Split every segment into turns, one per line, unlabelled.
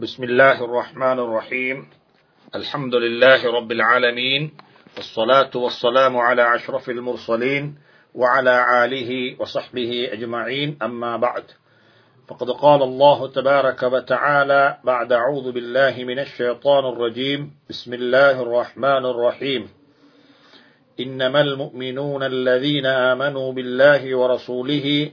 بسم الله الرحمن الرحيم. الحمد لله رب العالمين والصلاة والسلام على أشرف المرسلين وعلى آله وصحبه أجمعين أما بعد. فقد قال الله تبارك وتعالى بعد أعوذ بالله من الشيطان الرجيم. بسم الله الرحمن الرحيم. إنما المؤمنون الذين آمنوا بالله ورسوله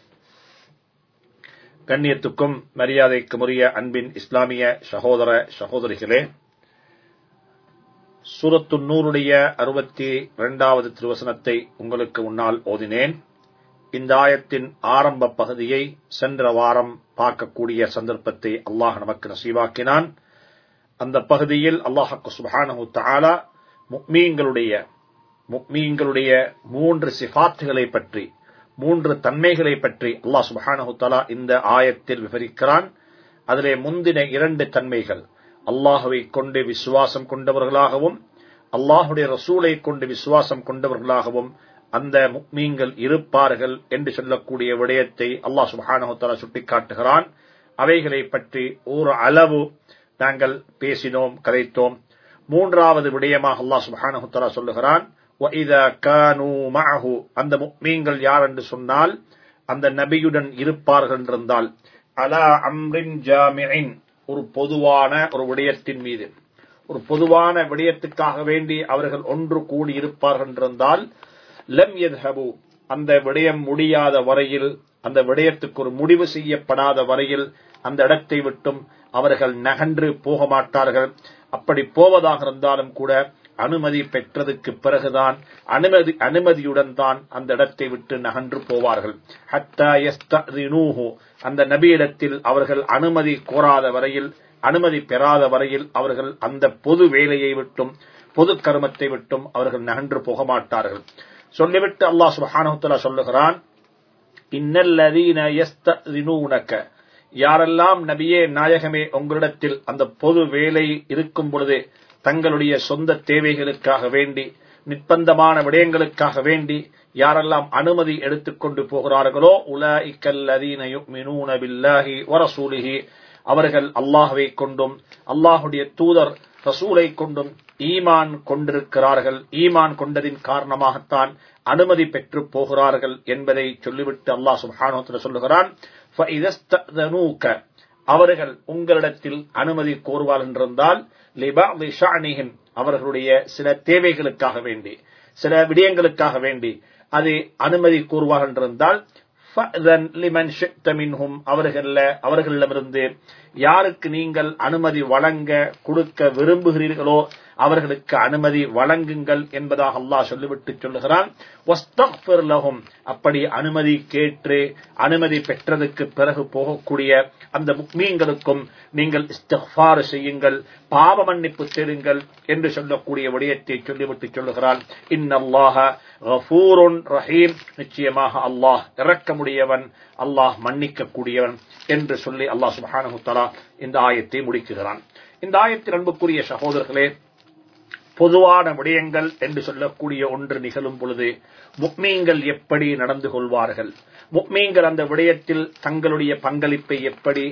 கண்ணியத்துக்கும் மரியாதைக்கும் உரிய அன்பின் இஸ்லாமிய சகோதர சகோதரிகளே சூரத்து நூறுடைய அறுபத்தி இரண்டாவது திருவசனத்தை உங்களுக்கு முன்னால் ஓதினேன். இந்த ஆயத்தின் ஆரம்ப பகுதியை சென்ற வாரம் பார்க்கக்கூடிய சந்தர்ப்பத்தை அல்லாஹ் நமக்கு நசீவாக்கினான். அந்த பகுதியில் அல்லாஹக்கு சுபானு தாலா முக்மீன்களுடைய முக்மீன்களுடைய மூன்று சிஃபாத்துகளை பற்றி மூன்று தன்மைகளை பற்றி அல்லாஹ் சுபஹானஹுத்தாலா இந்த ஆயத்தில் விவரிக்கிறான். அதிலே முந்தின இரண்டு தன்மைகள். அல்லாஹுவை கொண்டு விசுவாசம் கொண்டவர்களாகவும் அல்லாஹுடைய ரசூலை கொண்டு விசுவாசம் கொண்டவர்களாகவும் அந்த முக்மீன்கள் இருப்பார்கள் என்று சொல்லக்கூடிய விடயத்தை அல்லாஹ் சுபானஹாலா சுட்டிக்காட்டுகிறான். அவைகளை பற்றி ஒரு அளவு நாங்கள் பேசினோம் கதைத்தோம். மூன்றாவது விடயமாக அல்லாஹ் சுபானஹாலா சொல்லுகிறான். அந்த முக்மீன்கள் யார் என்று சொன்னால் அந்த நபியுடன் இருப்பார்கள் என்றிருந்தால் அலா அம்ரின் ஜாமின் ஒரு பொதுவான ஒரு விடயத்தின் மீது. ஒரு பொதுவான விடயத்துக்காக வேண்டி அவர்கள் ஒன்று கூடி இருப்பார்கள் என்றிருந்தால் லம் எத்ஹபு அந்த விடயம் முடியாத வரையில் அந்த விடயத்துக்கு ஒரு முடிவு செய்யப்படாத வரையில் அந்த இடத்தை விட்டும் அவர்கள் நகன்று போக மாட்டார்கள். அப்படி போவதாக இருந்தாலும் கூட அனுமதி பெற்றதுக்கு பிறகுதான் அனுமதி அனுமதியுடன் தான் அந்த இடத்தை விட்டு நகன்று போவார்கள். அந்த நபியிடத்தில் அவர்கள் அனுமதி கோராத வரையில் அனுமதி பெறாத வரையில் அவர்கள் அந்த பொது வேலையை விட்டும் பொது கருமத்தை விட்டும் அவர்கள் நகன்று போக மாட்டார்கள். சொல்லிவிட்டு அல்லாஹ் சுபஹானஹுத்தலா சொல்லுகிறான் இன்னல்லதீனக்க யாரெல்லாம் நபியே நாயகமே உங்களிடத்தில் அந்த பொது வேலை இருக்கும் பொழுது தங்களுடைய சொந்த தேவைகளுக்காக வேண்டி நிர்பந்தமான விடயங்களுக்காக வேண்டி யாரெல்லாம் அனுமதி எடுத்துக்கொண்டு போகிறார்களோ உலா இக்கல்லதீனி வரசூலிகி அவர்கள் அல்லாஹுவை கொண்டும் அல்லாஹுடைய தூதர் ரசூலை கொண்டும் ஈமான் கொண்டிருக்கிறார்கள். ஈமான் கொண்டதின் காரணமாகத்தான் அனுமதி பெற்று போகிறார்கள் என்பதை சொல்லிவிட்டு அல்லாஹ் சுஹானோத்திர சொல்லுகிறான் அவர்கள் உங்களிடத்தில் அனுமதி கோருவார் என்றிருந்தால் அவர்களுடைய சில தேவைகளுக்காக வேண்டி சில விடயங்களுக்காக வேண்டி அது அனுமதி கூறுவார் என்றிருந்தால் அவர்கள அவர்களிடமிருந்து யாருக்கு நீங்கள் அனுமதி வழங்க கொடுக்க விரும்புகிறீர்களோ அவர்களுக்கு அனுமதி வழங்குங்கள் என்பதாக அல்லாஹ் சொல்லிவிட்டு சொல்லுகிறான். அப்படி அனுமதி கேட்டு அனுமதி பெற்றதுக்கு பிறகு போகக்கூடிய அந்த முக்மீன்களுக்கும் நீங்கள் இஸ்தஃபார் செய்யுங்கள் பாவ மன்னிப்பு தேடுங்கள் என்று சொல்லக்கூடிய விடயத்தை சொல்லிவிட்டு சொல்லுகிறான். இன்னல்லாக கஃபூருன் ரஹீம். நிச்சயமாக அல்லாஹ் இறக்கமுடையவன் அல்லாஹ் மன்னிக்கக்கூடியவன் என்று சொல்லி அல்லாஹ் சுபானு தலா இந்த ஆயத்தை முடிக்குகிறான் இந்த ஆயத்தின் அன்புக்குரிய சகோதரர்களே பொதுவான விடயங்கள் என்று சொல்லக்கூடிய ஒன்று நிகழும் பொழுது முக்மீன்கள் எப்படி நடந்து கொள்வார்கள்? முக்மீன்கள் அந்த விடயத்தில் தங்களுடைய பங்களிப்பை எப்படி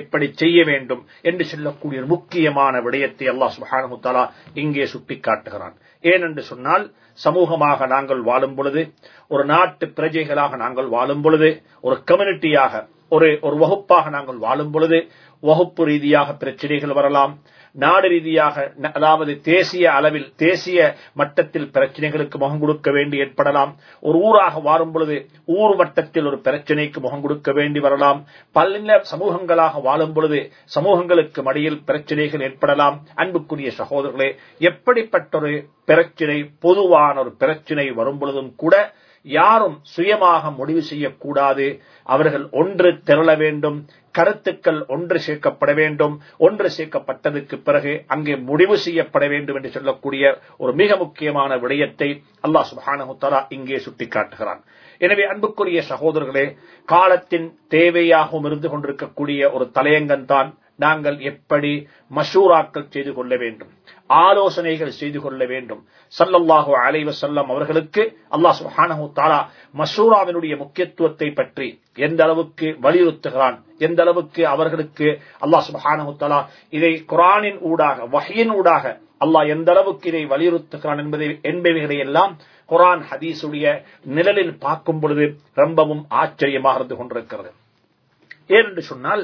எப்படி செய்ய வேண்டும் என்று சொல்லக்கூடிய முக்கியமான விடயத்தை அல்லாஹ் சுஹானுத்தாலா இங்கே சுட்டிக்காட்டுகிறான். ஏனென்று சொன்னால் சமூகமாக நாங்கள் வாழும் பொழுது ஒரு நாட்டு பிரஜைகளாக நாங்கள் வாழும் பொழுது ஒரு கம்யூனிட்டியாக ஒரு ஒரு வகுப்பாக நாங்கள் வாழும் பொழுது வகுப்பு ரீதியாக பிரச்சனைகள் வரலாம். நாடு ரீதியாக அதாவது தேசிய அளவில் தேசிய மட்டத்தில் பிரச்சனைகளுக்கு முகம் கொடுக்க வேண்டி ஏற்படலாம். ஒரு ஊராக வாரும் பொழுது ஊர் மட்டத்தில் ஒரு பிரச்சனைக்கு முகம் கொடுக்க வேண்டி வரலாம். பல்ல சமூகங்களாக வாழும் பொழுது சமூகங்களுக்கு மடியில் பிரச்சனைகள் ஏற்படலாம். அன்புக்குரிய சகோதரர்களே எப்படிப்பட்ட ஒரு பிரச்சனை பொதுவான ஒரு பிரச்சனை வரும் பொழுதும் கூட யாரும் சுயமாக முடிவு செய்யக்கூடாது. அவர்கள் ஒன்று திரள வேண்டும் கருத்துக்கள் ஒன்று சேர்க்கப்பட வேண்டும். ஒன்று சேர்க்கப்பட்டதுக்கு பிறகு அங்கே முடிவு செய்யப்பட வேண்டும் என்று சொல்லக்கூடிய ஒரு மிக முக்கியமான விடயத்தை அல்லாஹ் சுபானஹுத்தலா இங்கே சுட்டிக்காட்டுகிறான். எனவே அன்புக்குரிய சகோதரர்களே காலத்தின் தேவையாகவும் இருந்து கொண்டிருக்கக்கூடிய ஒரு தலையங்கம் தான் நாங்கள் எப்படி மஷூராக்கள் செய்து கொள்ள வேண்டும். ஆலோசனைகள் செய்து கொள்ள வேண்டும். சல்லல்லாஹு அலைவ செல்லம் அவர்களுக்கு அல்லாஹ் சுஹானஹு தாலா மசூராவினுடைய முக்கியத்துவத்தை பற்றி எந்த அளவுக்கு வலியுறுத்துகிறான் எந்த அளவுக்கு அவர்களுக்கு அல்லாஹ் சுஹானஹு தாலா இதை குரானின் ஊடாக வகையின் ஊடாக அல்லாஹ் எந்த அளவுக்கு இதை வலியுறுத்துகிறான் என்பதை என்பவைகளை எல்லாம் குரான் ஹதீஸுடைய நிழலில் பார்க்கும் பொழுது ரொம்பவும் ஆச்சரியமாக இருந்து கொண்டிருக்கிறது. ஏனென்று சொன்னால்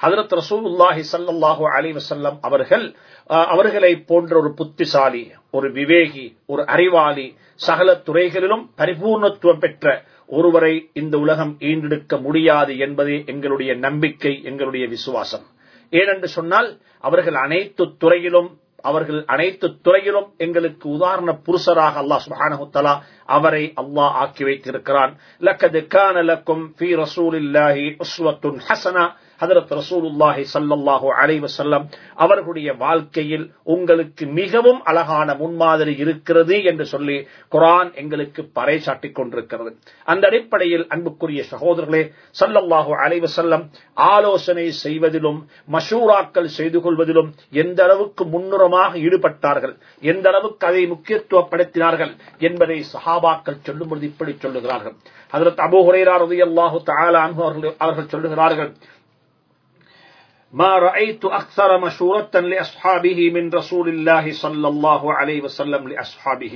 ஹதரத் ரசூலுல்லாஹி சல்லாஹூ அலி வசல்லம் அவர்கள் அவர்களை போன்ற ஒரு புத்திசாலி ஒரு விவேகி ஒரு அறிவாளி சகல துறைகளிலும் பரிபூர்ணத்துவம் பெற்ற ஒருவரை இந்த உலகம் ஈண்டெடுக்க முடியாது என்பதே எங்களுடைய நம்பிக்கை எங்களுடைய விசுவாசம். ஏனென்று சொன்னால் அவர்கள் அனைத்து துறையிலும் அவர்கள் அனைத்து துறையிலும் எங்களுக்கு உதாரண புருஷராக அல்லாஹ் சுப்ஹானஹு அவரை அல்லாஹ் ஆக்கி வைத்திருக்கிறான். ஹதரத் ரசூலுல்லாஹி சல்லாஹு அலைவசல்லம் அவர்களுடைய வாழ்க்கையில் உங்களுக்கு மிகவும் அழகான முன்மாதிரி இருக்கிறது என்று சொல்லி குரான் எங்களுக்கு பறைசாட்டிக் கொண்டிருக்கிறது. அந்த அடிப்படையில் அன்புக்குரிய சகோதரர்களே ஸல்லல்லாஹு அலைவசல்லம் ஆலோசனை செய்வதிலும் மஷூராக்கள் செய்து கொள்வதிலும் எந்த அளவுக்கு முன்னுரமாக ஈடுபட்டார்கள் எந்த அளவுக்கு அதை முக்கியத்துவப்படுத்தினார்கள் என்பதை சஹாபாக்கள் சொல்லும் பொழுது இப்படி சொல்லுகிறார்கள். அதற்கு அபூ ஹுரைரா அவர்கள் சொல்லுகிறார்கள் ما رأيت أكثر مشورة لأصحابه من رسول الله صلى الله عليه وسلم لأصحابه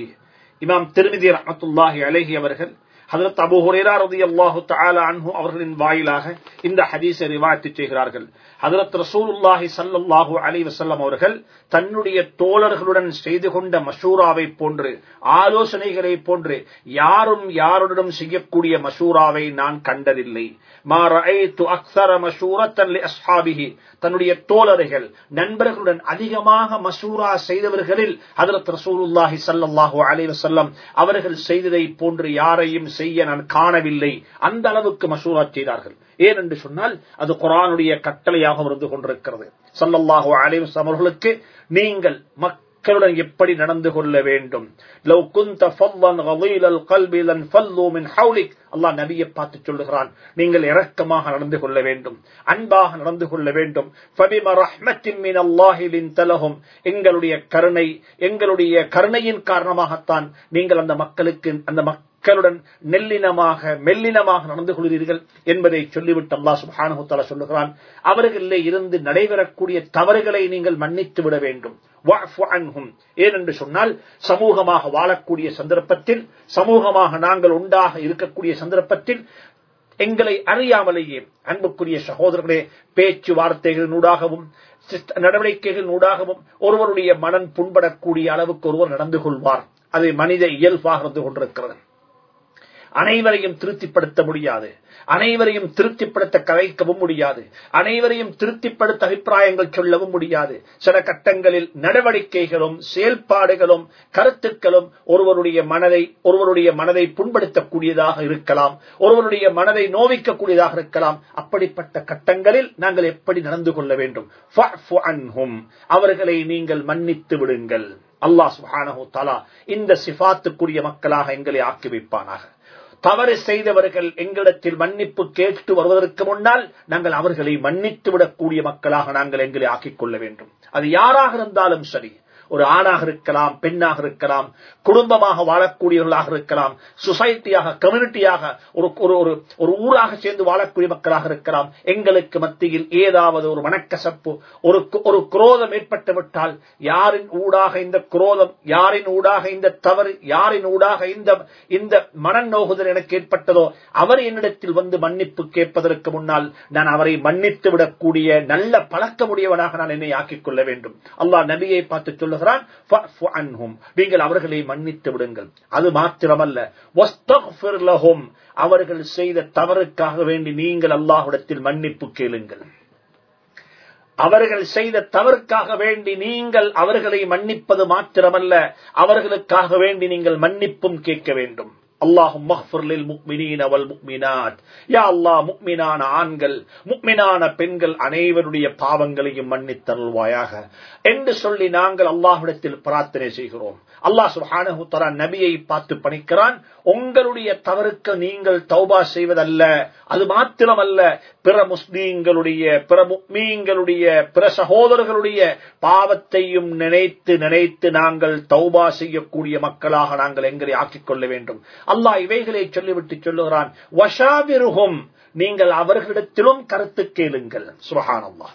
இமாம் திருமிதி ரஹமத்துல்லாஹி அலைஹி அவர்கள் ஹதரத் அபு ஹுரேரா ரலியல்லாஹு தஆலா அன்ஹு அவர்களின் வாயிலாக இந்த ஹதீஸை ரிவாயத்து செய்கிறார்கள் அதரத் ரசூலுல்லாஹி ஸல்லல்லாஹு அலி வசல்லம் அவர்கள் தன்னுடைய தோழர்களுடன் செய்து கொண்ட மசூராவை போன்று ஆலோசனைகளை போன்று யாரும் யாருடன் செய்யக்கூடிய மஷூராவை நான் கண்டதில்லை. தன்னுடைய தோழர்கள் நண்பர்களுடன் அதிகமாக மசூரா செய்தவர்களில் அதரத் ரசூலுல்லாஹி சல்லாஹூ அலைஹி வஸல்லம் அவர்கள் செய்ததை போன்று யாரையும் செய்ய நான் காணவில்லை. அந்த அளவுக்கு மசூரா செய்தார்கள். ஏன் என்று சொன்னால் அது குரானுடைய கட்டளையாக இருந்து கொண்டிருக்கிறது. சல்லல்லாஹு அலைஹி அவர்களுக்கு நீங்கள் மக்களுடன் எப்படி நடந்து கொள்ள வேண்டும்? லவ் குந்த அல்லாஹ் நபியை பார்த்து சொல்லுகிறான் நீங்கள் இரக்கமாக நடந்து கொள்ள வேண்டும் அன்பாக நடந்து கொள்ள வேண்டும். தலகும் எங்களுடைய கருணை எங்களுடைய கருணையின் காரணமாகத்தான் நீங்கள் அந்த மக்களுக்கு அந்த மக்கள் மக்களுடன் நெல்லினமாக மெல்லினமாக நடந்து கொள்கிறீர்கள் என்பதை சொல்லிவிட்டு அல்லா சுபானுத்தால சொல்லுகிறான் அவர்களிலே இருந்து நடைபெறக்கூடிய தவறுகளை நீங்கள் மன்னித்து விட வேண்டும். ஏனென்று சொன்னால் சமூகமாக வாழக்கூடிய சந்தர்ப்பத்தில் சமூகமாக நாங்கள் உண்டாக இருக்கக்கூடிய சந்தர்ப்பத்தில் எங்களை அறியாமலேயே அன்புக்குரிய சகோதரர்களே பேச்சு வார்த்தைகளினூடாகவும் நடவடிக்கைகளினூடாகவும் ஒருவருடைய மனம் புண்படக்கூடிய அளவுக்கு ஒருவர் நடந்து கொள்வார். அதை மனித இயல்பாக இருந்து கொண்டிருக்கிறது. அனைவரையும் திருப்திப்படுத்த முடியாது. அனைவரையும் திருப்திப்படுத்த கலைக்கவும் முடியாது. அனைவரையும் திருப்திப்படுத்த அபிப்பிராயங்கள் சொல்லவும் முடியாது. சில கட்டங்களில் நடவடிக்கைகளும் செயல்பாடுகளும் கருத்துக்களும் ஒருவருடைய மனதை ஒருவருடைய மனதை புண்படுத்தக்கூடியதாக இருக்கலாம். ஒருவருடைய மனதை நோவிக்கக்கூடியதாக இருக்கலாம். அப்படிப்பட்ட கட்டங்களில் நாங்கள் எப்படி நடந்து கொள்ள வேண்டும்? அவர்களை நீங்கள் மன்னித்து விடுங்கள். அல்லாஹ் சுஹானஹு தலா இந்த சிபாத்துக்குரிய மக்களாக எங்களை ஆக்கி வைப்பானாக. தவறு செய்தவர்கள் எங்களிடத்தில் மன்னிப்பு கேட்டு வருவதற்கு முன்னால் நாங்கள் அவர்களை மன்னித்து விடக்கூடிய மக்களாக நாங்கள் எங்களை ஆக்கிக் கொள்ள வேண்டும். அது யாராக இருந்தாலும் சரி. ஒரு ஆணாக இருக்கலாம் பெண்ணாக இருக்கலாம் குடும்பமாக வாழக்கூடியவர்களாக இருக்கலாம் சொசைட்டியாக கம்யூனிட்டியாக ஒரு ஒரு ஒரு ஊராக சேர்ந்து வாழக்கூடிய மக்களாக இருக்கலாம். எங்களுக்கு மத்தியில் ஏதாவது ஒரு மனக்கசப்பு ஒரு ஒரு குரோதம் ஏற்பட்டு விட்டால் யாரின் ஊடாக இந்த குரோதம் யாரின் ஊடாக இந்த தவறு யாரின் ஊடாக இந்த இந்த மனநோகுதல் எனக்கு ஏற்பட்டதோ அவர் என்னிடத்தில் வந்து மன்னிப்பு கேட்பதற்கு முன்னால் நான் அவரை மன்னித்து விடக்கூடிய நல்ல பழக்கமுடையவனாக நான் என்னை ஆக்கிக் கொள்ள வேண்டும். அல்லா நபியை பார்த்து சொல்ல சொல்லுகிறான் நீங்கள் அவர்களை மன்னித்து விடுங்கள். அது மாத்திரமல்ல. அவர்கள் செய்த தவறுக்காக வேண்டி நீங்கள் அல்லாஹுடத்தில் மன்னிப்பு கேளுங்கள். அவர்கள் செய்த தவறுக்காக வேண்டி நீங்கள் அவர்களை மன்னிப்பது மாத்திரமல்ல. அவர்களுக்காக வேண்டி நீங்கள் மன்னிப்பும் கேட்க வேண்டும். அல்லாஹும் யா அல்லாஹ் முக்மினான ஆண்கள் முக்மினான பெண்கள் அனைவருடைய பாவங்களையும் மன்னித்தருள்வாயாக. என்று சொல்லி நாங்கள் அல்லாஹ்விடத்தில் பிரார்த்தனை செய்கிறோம். அல்லாஹ் சுஹானஹு தரா நபியை பார்த்து பணிக்கிறான். உங்களுடைய தவறுக்கு நீங்கள் தௌபா செய்வதல்ல அது மாத்திரமல்ல. பிற முஸ்லீம்களுடைய பிற முக்மீன்களுடைய பிற சகோதரர்களுடைய பாவத்தையும் நினைத்து நினைத்து நாங்கள் தௌபா செய்யக்கூடிய மக்களாக நாங்கள் எங்களை ஆக்கிக் கொள்ள வேண்டும். அல்லாஹ் இவைகளை சொல்லிவிட்டு சொல்லுகிறான். வஷாவிருகும் நீங்கள் அவர்களிடத்திலும் கருத்து கேளுங்கள். சுபஹானல்லாஹ்.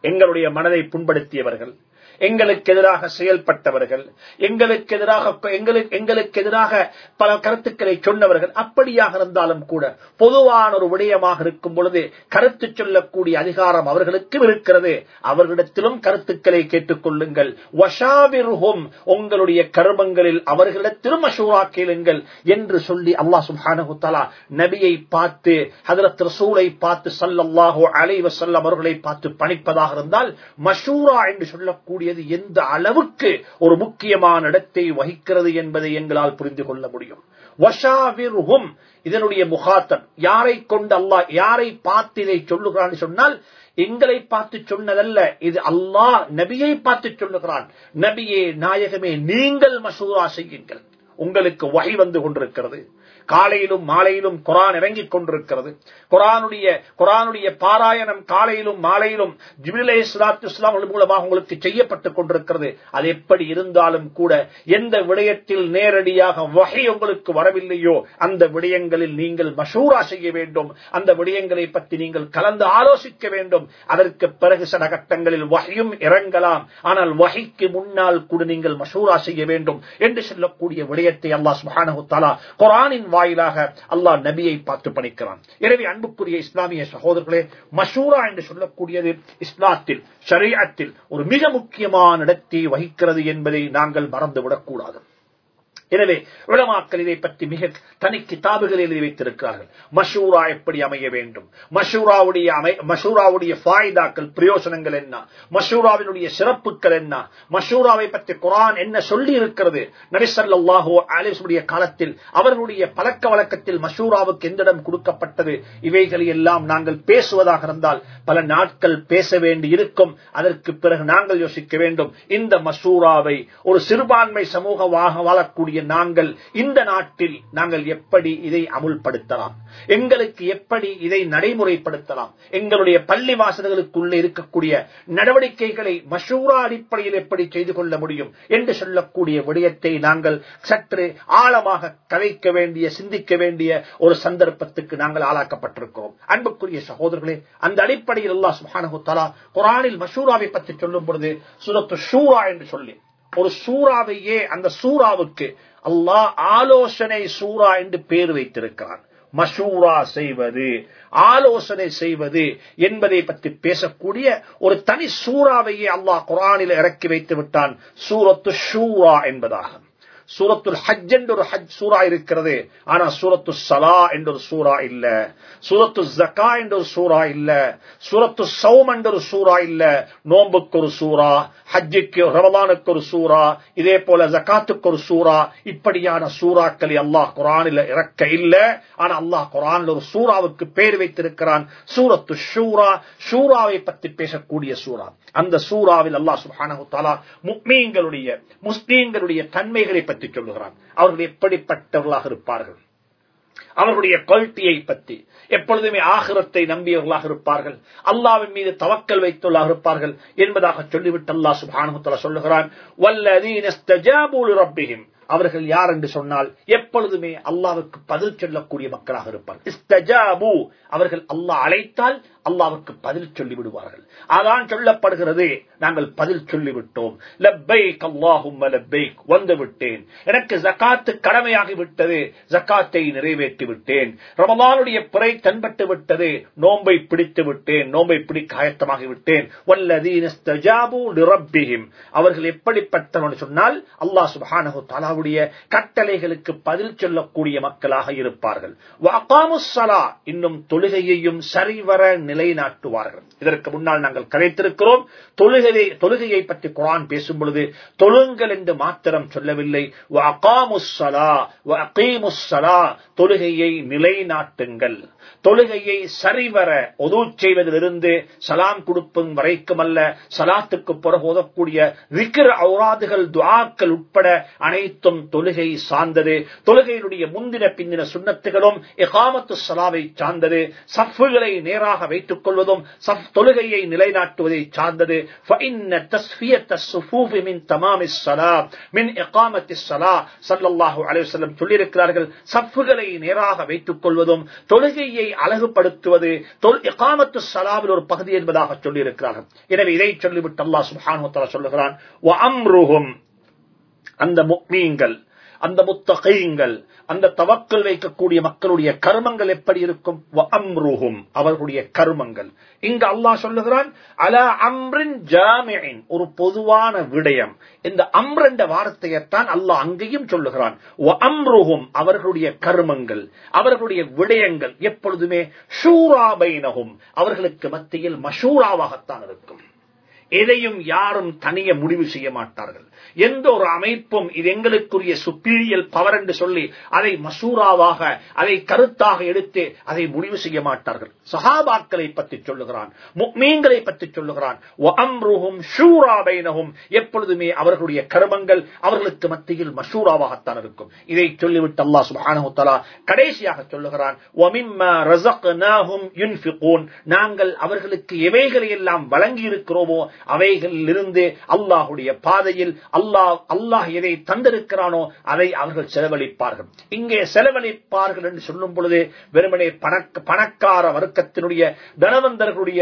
எங்களுடைய மனதை புண்படுத்தியவர்கள். எங்களுக்கு எதிராக செயல்பட்டவர்கள் எங்களுக்கு எதிராக எங்களுக்கு எதிராக பல கருத்துக்களை சொன்னவர்கள் அப்படியாக இருந்தாலும் கூட பொதுவான ஒரு விடயமாக இருக்கும் பொழுது கருத்து சொல்லக்கூடிய அதிகாரம் அவர்களுக்கும் இருக்கிறது. அவர்களிடத்திலும் கருத்துக்களை கேட்டுக் கொள்ளுங்கள். வஷாவிருகும் உங்களுடைய கருமங்களில் அவர்களிடத்திலும் அசூரா கேளுங்கள் என்று சொல்லி அல்லாஹ் சுப்ஹானஹு நபியை பார்த்து ஹதரத் ரசூலை பார்த்து சல்லாஹோ அலைவசல்லம் அவர்களை பார்த்து பணிப்பதாக இருந்தால் மஷூரா என்று சொல்லக்கூடிய வேண்டியது எந்த அளவுக்கு ஒரு முக்கியமான இடத்தை வகிக்கிறது என்பதை எங்களால் புரிந்து கொள்ள முடியும். வஷாவிர்ஹும் இதனுடைய முகாத்தம் யாரை கொண்டு அல்லாஹ் யாரை பார்த்து இதை சொல்லுகிறான் சொன்னால் எங்களை பார்த்து சொன்னதல்ல. இது அல்லாஹ் நபியை பார்த்து சொல்லுகிறான். நபியே நாயகமே நீங்கள் மசூரா செய்யுங்கள். உங்களுக்கு வகை வந்து கொண்டிருக்கிறது. காலையிலும் மாலையிலும் குரான் இறங்கிக் கொண்டிருக்கிறது. குரானுடைய குரானுடைய பாராயணம் காலையிலும் மாலையிலும் ஜிபிலே இஸ்லாத்து இஸ்லாம் மூலமாக உங்களுக்கு செய்யப்பட்டுக் கொண்டிருக்கிறது. அது எப்படி இருந்தாலும் கூட எந்த விடயத்தில் நேரடியாக வகை உங்களுக்கு வரவில்லையோ அந்த விடயங்களில் நீங்கள் மசூரா செய்ய வேண்டும். அந்த விடயங்களை பற்றி நீங்கள் கலந்து ஆலோசிக்க வேண்டும். அதற்கு பிறகு சில கட்டங்களில் வகையும் இறங்கலாம். ஆனால் வகைக்கு முன்னால் கூட நீங்கள் மசூரா செய்ய வேண்டும் என்று சொல்லக்கூடிய விடயம் விடயத்தை அல்லாஹ் சுஹானு தாலா குரானின் வாயிலாக அல்லாஹ் நபியை பார்த்து பணிக்கிறான் எனவே அன்புக்குரிய இஸ்லாமிய சகோதரர்களே மஷூரா என்று சொல்லக்கூடியது இஸ்லாத்தில் ஷரீஅத்தில் ஒரு மிக முக்கியமான இடத்தை வகிக்கிறது என்பதை நாங்கள் மறந்துவிடக் கூடாது எனவே உலமாக்கள் இதை பற்றி மிக தனி கிதாபுகள் எழுதி வைத்திருக்கிறார்கள். மஷூரா எப்படி அமைய வேண்டும்? மஷூராவுடைய அமை மஷூராவுடைய ஃபாய்தாக்கள் பிரயோசனங்கள் என்ன? மஷூராவினுடைய சிறப்புகள் என்ன? மஷூராவை பற்றி குரான் என்ன சொல்லி இருக்கிறது நரிசல்லாஹோ அலிசுடைய காலத்தில் அவர்களுடைய பழக்க வழக்கத்தில் மஷூராவுக்கு எந்த இடம் கொடுக்கப்பட்டது? இவைகளை எல்லாம் நாங்கள் பேசுவதாக இருந்தால் பல நாட்கள் பேச வேண்டி இருக்கும். அதற்கு பிறகு நாங்கள் யோசிக்க வேண்டும். இந்த மசூராவை ஒரு சிறுபான்மை சமூக வாழக்கூடிய நாங்கள் இந்த நாட்டில் நாங்கள் எப்படி இதை அமுல்படுத்தலாம்? எங்களுக்கு எப்படி இதை நடைமுறைப்படுத்தலாம்? எங்களுடைய பள்ளி வாசல்களுக்குள்ளே இருக்கக்கூடிய நடவடிக்கைகளை மசூரா அடிப்படையில் எப்படி செய்து கொள்ள முடியும் என்று சொல்லக்கூடிய விடயத்தை நாங்கள் சற்று ஆழமாக கலைக்க வேண்டிய சிந்திக்க வேண்டிய ஒரு சந்தர்ப்பத்துக்கு நாங்கள் ஆளாக்கப்பட்டிருக்கிறோம். அன்புக்குரிய சகோதரர்களே அந்த அடிப்படையில் அல்லா சுஹானு தலா குரானில் மசூராவை பற்றி சொல்லும் பொழுது சுரத்து ஷூரா என்று சொல்லி ஒரு சூறாவையே அந்த சூறாவுக்கு அல்லாஹ் ஆலோசனை சூறா என்று பேர் வைத்திருக்கிறான். மஷூரா செய்வது ஆலோசனை செய்வது என்பதை பற்றி பேசக்கூடிய ஒரு தனி சூறாவையே அல்லாஹ் குரானில் இறக்கி வைத்து விட்டான். சூரத்து ஷூரா என்பதாகும். சூரத்துல் ஹஜ் என்ற ஒரு ஹஜ் சூறா இருக்கிறது. ஆனா சூரத்து சலா என்ற ஒரு சூறா இல்ல. சூரத்து ஜக்கா என்ற ஒரு சூறா இல்ல. சூரத்து சௌம் என்ற ஒரு சூறா இல்ல. நோம்புக்கு ஒரு சூறா ஹஜ்ஜுக்கு ரமலானுக்கு ஒரு சூறா இதே போல ஜக்காத்துக்கு ஒரு சூறா. இப்படியான சூறாக்களை அல்லாஹ் குரானில் இறக்க இல்ல. ஆனா அல்லாஹ் குரானில் ஒரு சூறாவுக்கு பேர் வைத்திருக்கிறான். சூரத்து ஷூரா ஷூராவை பற்றி பேசக்கூடிய சூறா. அந்த சூறாவில் அல்லாஹ் சுஹானு தாலா முக்மீன்களுடைய முஸ்லீம்களுடைய தன்மைகளை பற்றி சொல்லுகிறான் அவர்கள் எப்படிப்பட்டவர்களாக இருப்பார்கள்? அவர்களுடைய குவாலிட்டியை பற்றி எப்பொழுதுமே ஆகிரத்தை நம்பியவர்களாக இருப்பார்கள்? அல்லாவின் மீது தவக்கல் வைத்துள்ளாக இருப்பார்கள் என்பதாக சொல்லிவிட்டு அல்லா சுபானுத்தலா சொல்லுகிறான் அவர்கள் யார் என்று சொன்னால் எப்பொழுதுமே அல்லாவுக்கு பதில் சொல்லக்கூடிய மக்களாக இருப்பார்கள். இஸ்தஜாபு அவர்கள் அல்லாஹ் அழைத்தால் அல்லாவுக்கு பதில் சொல்லி விடுவார்கள் அதான் சொல்லப்படுகிறது. நாங்கள் பதில் சொல்லிவிட்டோம். லப்பைக் அல்லாஹும் லப்பைக் வந்து விட்டேன் எனக்கு ஜக்காத்து கடமையாகி விட்டது. ஜக்காத்தை நிறைவேற்றி விட்டேன். ரமலானுடைய பிறை தன்பட்டு விட்டது. நோம்பை பிடித்து விட்டேன். நோம்பை பிடிக்க ஆயத்தமாகி விட்டேன். அவர்கள் எப்படிப்பட்டவன் சொன்னால் அல்லாஹ் சுபானு தாலாவுடைய கட்டளைகளுக்கு பதில் சொல்லக்கூடிய மக்களாக இருப்பார்கள். இன்னும் தொழுகையையும் சரிவர நிலை நிலைநாட்டுவார்கள். இதற்கு முன்னால் நாங்கள் கதைத்திருக்கிறோம். தொழுகை தொழுகையை பற்றி குரான் பேசும் பொழுது தொழுங்கள் என்று மாத்திரம் சொல்லவில்லை. தொழுகையை நிலைநாட்டுங்கள். தொழுகையை சரிவர ஒது செய்வதிலிருந்து சலாம் கொடுப்பும் வரைக்கும் அல்ல. சலாத்துக்கு பிறகு ஓதக்கூடிய விக்கிர அவுராதுகள் துவாக்கள் உட்பட அனைத்தும் தொழுகை சார்ந்தது. தொழுகையினுடைய முந்தின பிந்தின சுண்ணத்துகளும் எகாமத்து சலாவை சார்ந்தது. சஃப்புகளை நேராக வைத்துக் கொள்வதும் சஃப் தொழுகையை நிலைநாட்டுவதை சார்ந்தது. சொல்லியிருக்கிறார்கள். சஃப்புகளை நேராக வைத்துக் கொள்வதும் தொழுகையை அழகுபடுத்துவது எகாமத்து சலாவில் ஒரு பகுதி என்பதாக சொல்லியிருக்கிறார்கள். எனவே இதை சொல்லிவிட்டு அல்லா சுஹான் சொல்லுகிறான் அந்த முக்மீங்கள் அந்த முத்தகைங்கள் அந்த தவக்கல் வைக்கக்கூடிய மக்களுடைய கர்மங்கள் எப்படி இருக்கும்? அம்ருஹும் அவர்களுடைய கர்மங்கள். இங்கு அல்லாஹ் சொல்லுகிறான் அல அம்ரின் ஜாமியின் ஒரு பொதுவான விடயம். இந்த அம்ர் என்ற வார்த்தையைத்தான் அல்லாஹ் அங்கேயும் சொல்லுகிறான். அம்ருஹும் அவர்களுடைய கர்மங்கள் அவர்களுடைய விடயங்கள் எப்பொழுதுமே ஷூராபைனகும் அவர்களுக்கு மத்தியில் மஷூராவாகத்தான் இருக்கும். எதையும் யாரும் தனிய முடிவு செய்ய மாட்டார்கள். எந்த ஒரு அமைப்பும் இது எங்களுக்குரிய சுப்பீரியல் பவர் என்று சொல்லி அதை மசூராவாக அதை கருத்தாக எடுத்து அதை முடிவு செய்ய மாட்டார்கள். சஹாபாக்களை பற்றி சொல்லுகிறான் மீன்களை பற்றி சொல்லுகிறான். எப்பொழுதுமே அவர்களுடைய கருமங்கள் அவர்களுக்கு மத்தியில் மசூராவாகத்தான் இருக்கும். இதை சொல்லிவிட்டு அல்லா சுபானு கடைசியாக சொல்லுகிறான் நாங்கள் அவர்களுக்கு எவைகளை எல்லாம் வழங்கி இருக்கிறோமோ அவைகளிலிருந்து அல்லாஹுடைய பாதையில் அல்லாஹ் அல்லாஹ் எதை தந்திருக்கிறானோ அதை அவர்கள் செலவழிப்பார்கள். இங்கே செலவழிப்பார்கள் என்று சொல்லும் பொழுது வெறுமனே பணக்கார வர்க்கத்தினுடைய தனவந்தர்களுடைய